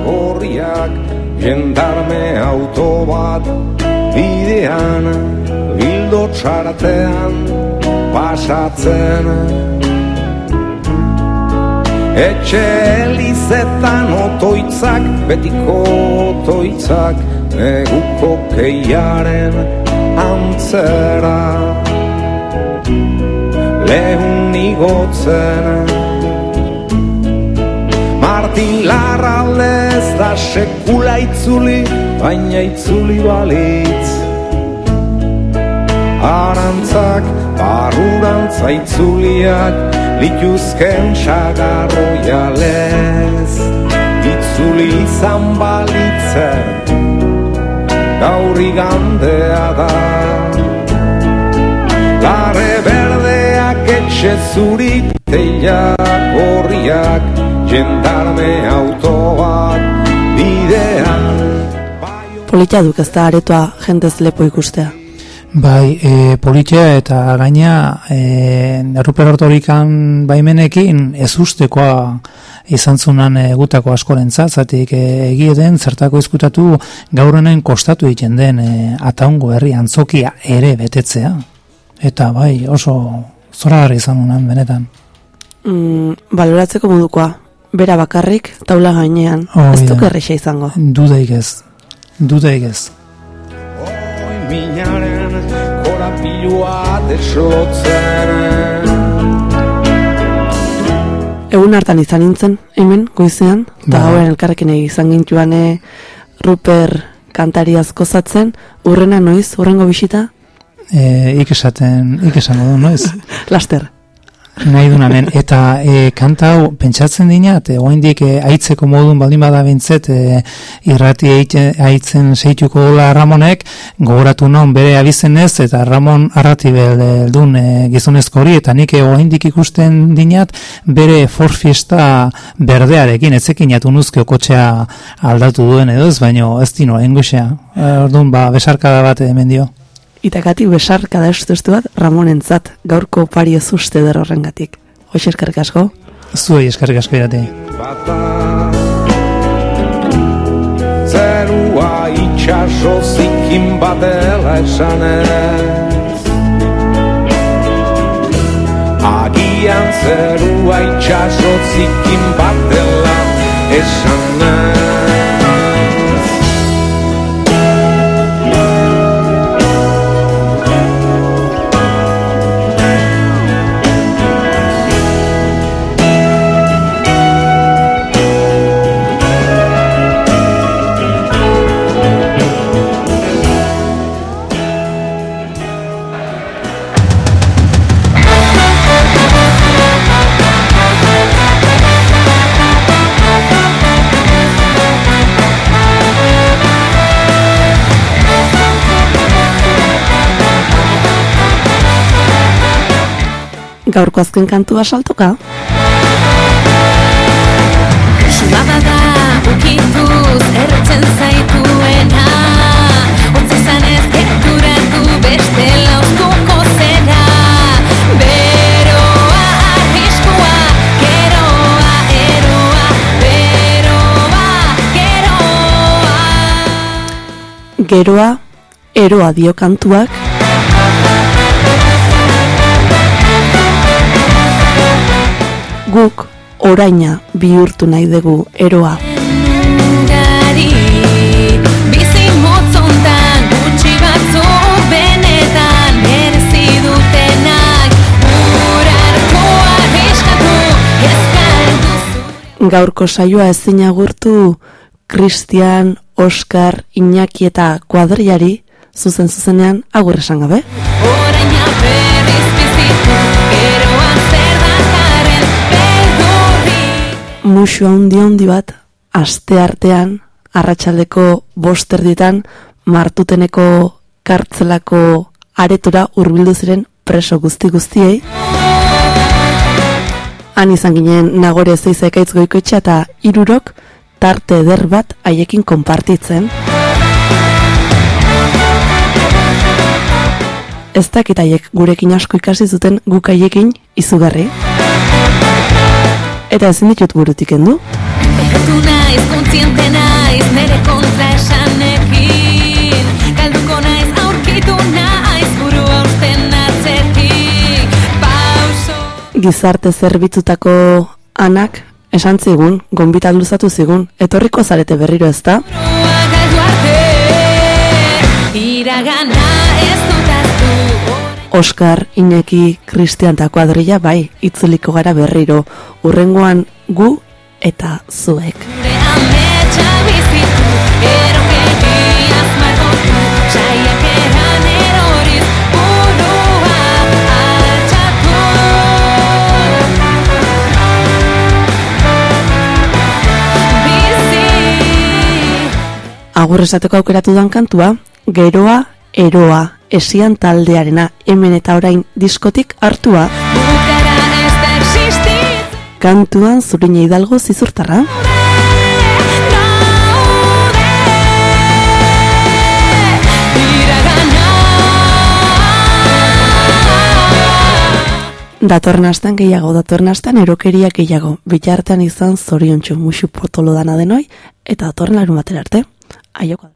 gorriak Jendarme auto bat Bidean Bildo txartean Pasatzen Etxe elizetan otoitzak Betiko otoitzak Neguko keiaren Antzera Lehun igotzen Martin Larralde ez da sekula itzuli, baina itzuli balitz. Arantzak, barrurantza itzuliak, lituzken sagarroialez. Itzuli izan balitzen, gaur igandea da. Berdeak etxe zuriteiak horriak, jendarme autoak bidean. Polita duk ez da aretoa jendez lepo ikustea. Bai, e, politia eta gaina e, Ruper Ortorikan baimenekin ez ustekoa izan zunan e, gutako askorentzat, zatik e, egie den zertako izkutatu gaurenen kostatu egiten den e, ataungo herri antzokia ere betetzea. Eta bai, oso zoragarri izan unan benetan. Mm, baloratzeko modukoa, bera bakarrik taula gainean, Oh, ez duk erreixa izango. Dudaik ez, dudaik ez. Minaren korapilua deslotzen. Egun hartan izan nintzen, hemen, goizean, eta Ba. gauen elkarrekin izan gintuan e, Ruper kantari asko zatzen, urrena noiz, urrengo bisita, E, ik esaten, ik esango du, noiz? laster. nahi dunanen, eta e, kanta hau pentsatzen dinat, e, oaindik e, aitzeko modun baldin bada bintzet, e, irrati aitzen seituko dola Ramonek, gogoratu non bere abizenez, eta Ramon arratibel e, dun e, gizonezko hori, eta nik e, oaindik ikusten dinat, bere forfiesta berdearekin, etzekin jatu nuzke okotxea aldatu duen edo ez, baino ez dino, enguxea. E, orduan, ba, besarkada bat hemen dio. Itakatik besarka da estu bat Ramonentzat gaurko pari ez uste der horrengatik. Hoxe eskerrik asko. Zuei eskerrik asko irate. bata Zerua itxaso zikin batela esanez Agian zerua itxaso zikin batela esanez Gaurko azken kantua saltoka. Sua bada ukituz erretzen zaituena Otzi zanez gerturatu beste lauztuko zera Beroa arriskua, geroa, eroa Beroa, geroa Geroa, eroa dio kantuak. Guk oraina bihurtu nahi dugu eroa. Gaurko saioa ezin agurtu Christian, Oscar, Iñaki eta kuadriari zuzen zuzenean agur esan gabe. Oraina Musu handi handi bat, aste artean, arratsaldeko bosterdietan, martuteneko kartzelako aretora hurbildu ziren preso guzti guztiei. Han izan ginen nagore zeizekaitz goikoetxe eta irurok tarte eder bat haiekin konpartitzen. Ez dakit haiek gurekin asko ikasi zuten guk haiekin izugarri. Eta ezin ditut burutik kendu. Erretu naiz, kontziente naiz, nere kontra esanekin Galduko naiz, aurkitu naiz, burua usten atzetik Pauso Gizarte zerbitzutako anak esan zigun, gonbita luzatu zigun, etorriko zarete berriro ezta? Iragana Oscar, Iñaki, Kristian eta kuadrilla bai, itzuliko gara berriro, urrengoan gu eta zuek. Agur esateko aukeratu dan kantua, geroa, eroa, esian taldearena, hemen eta orain diskotik hartua, kantuan zurine hidalgo zizurtarra. Datorren astan gehiago, datorren astan erokeria gehiago. Bitartean izan zoriontsu musu potolo dana denoi, eta datorren larun batera arte. Aioko.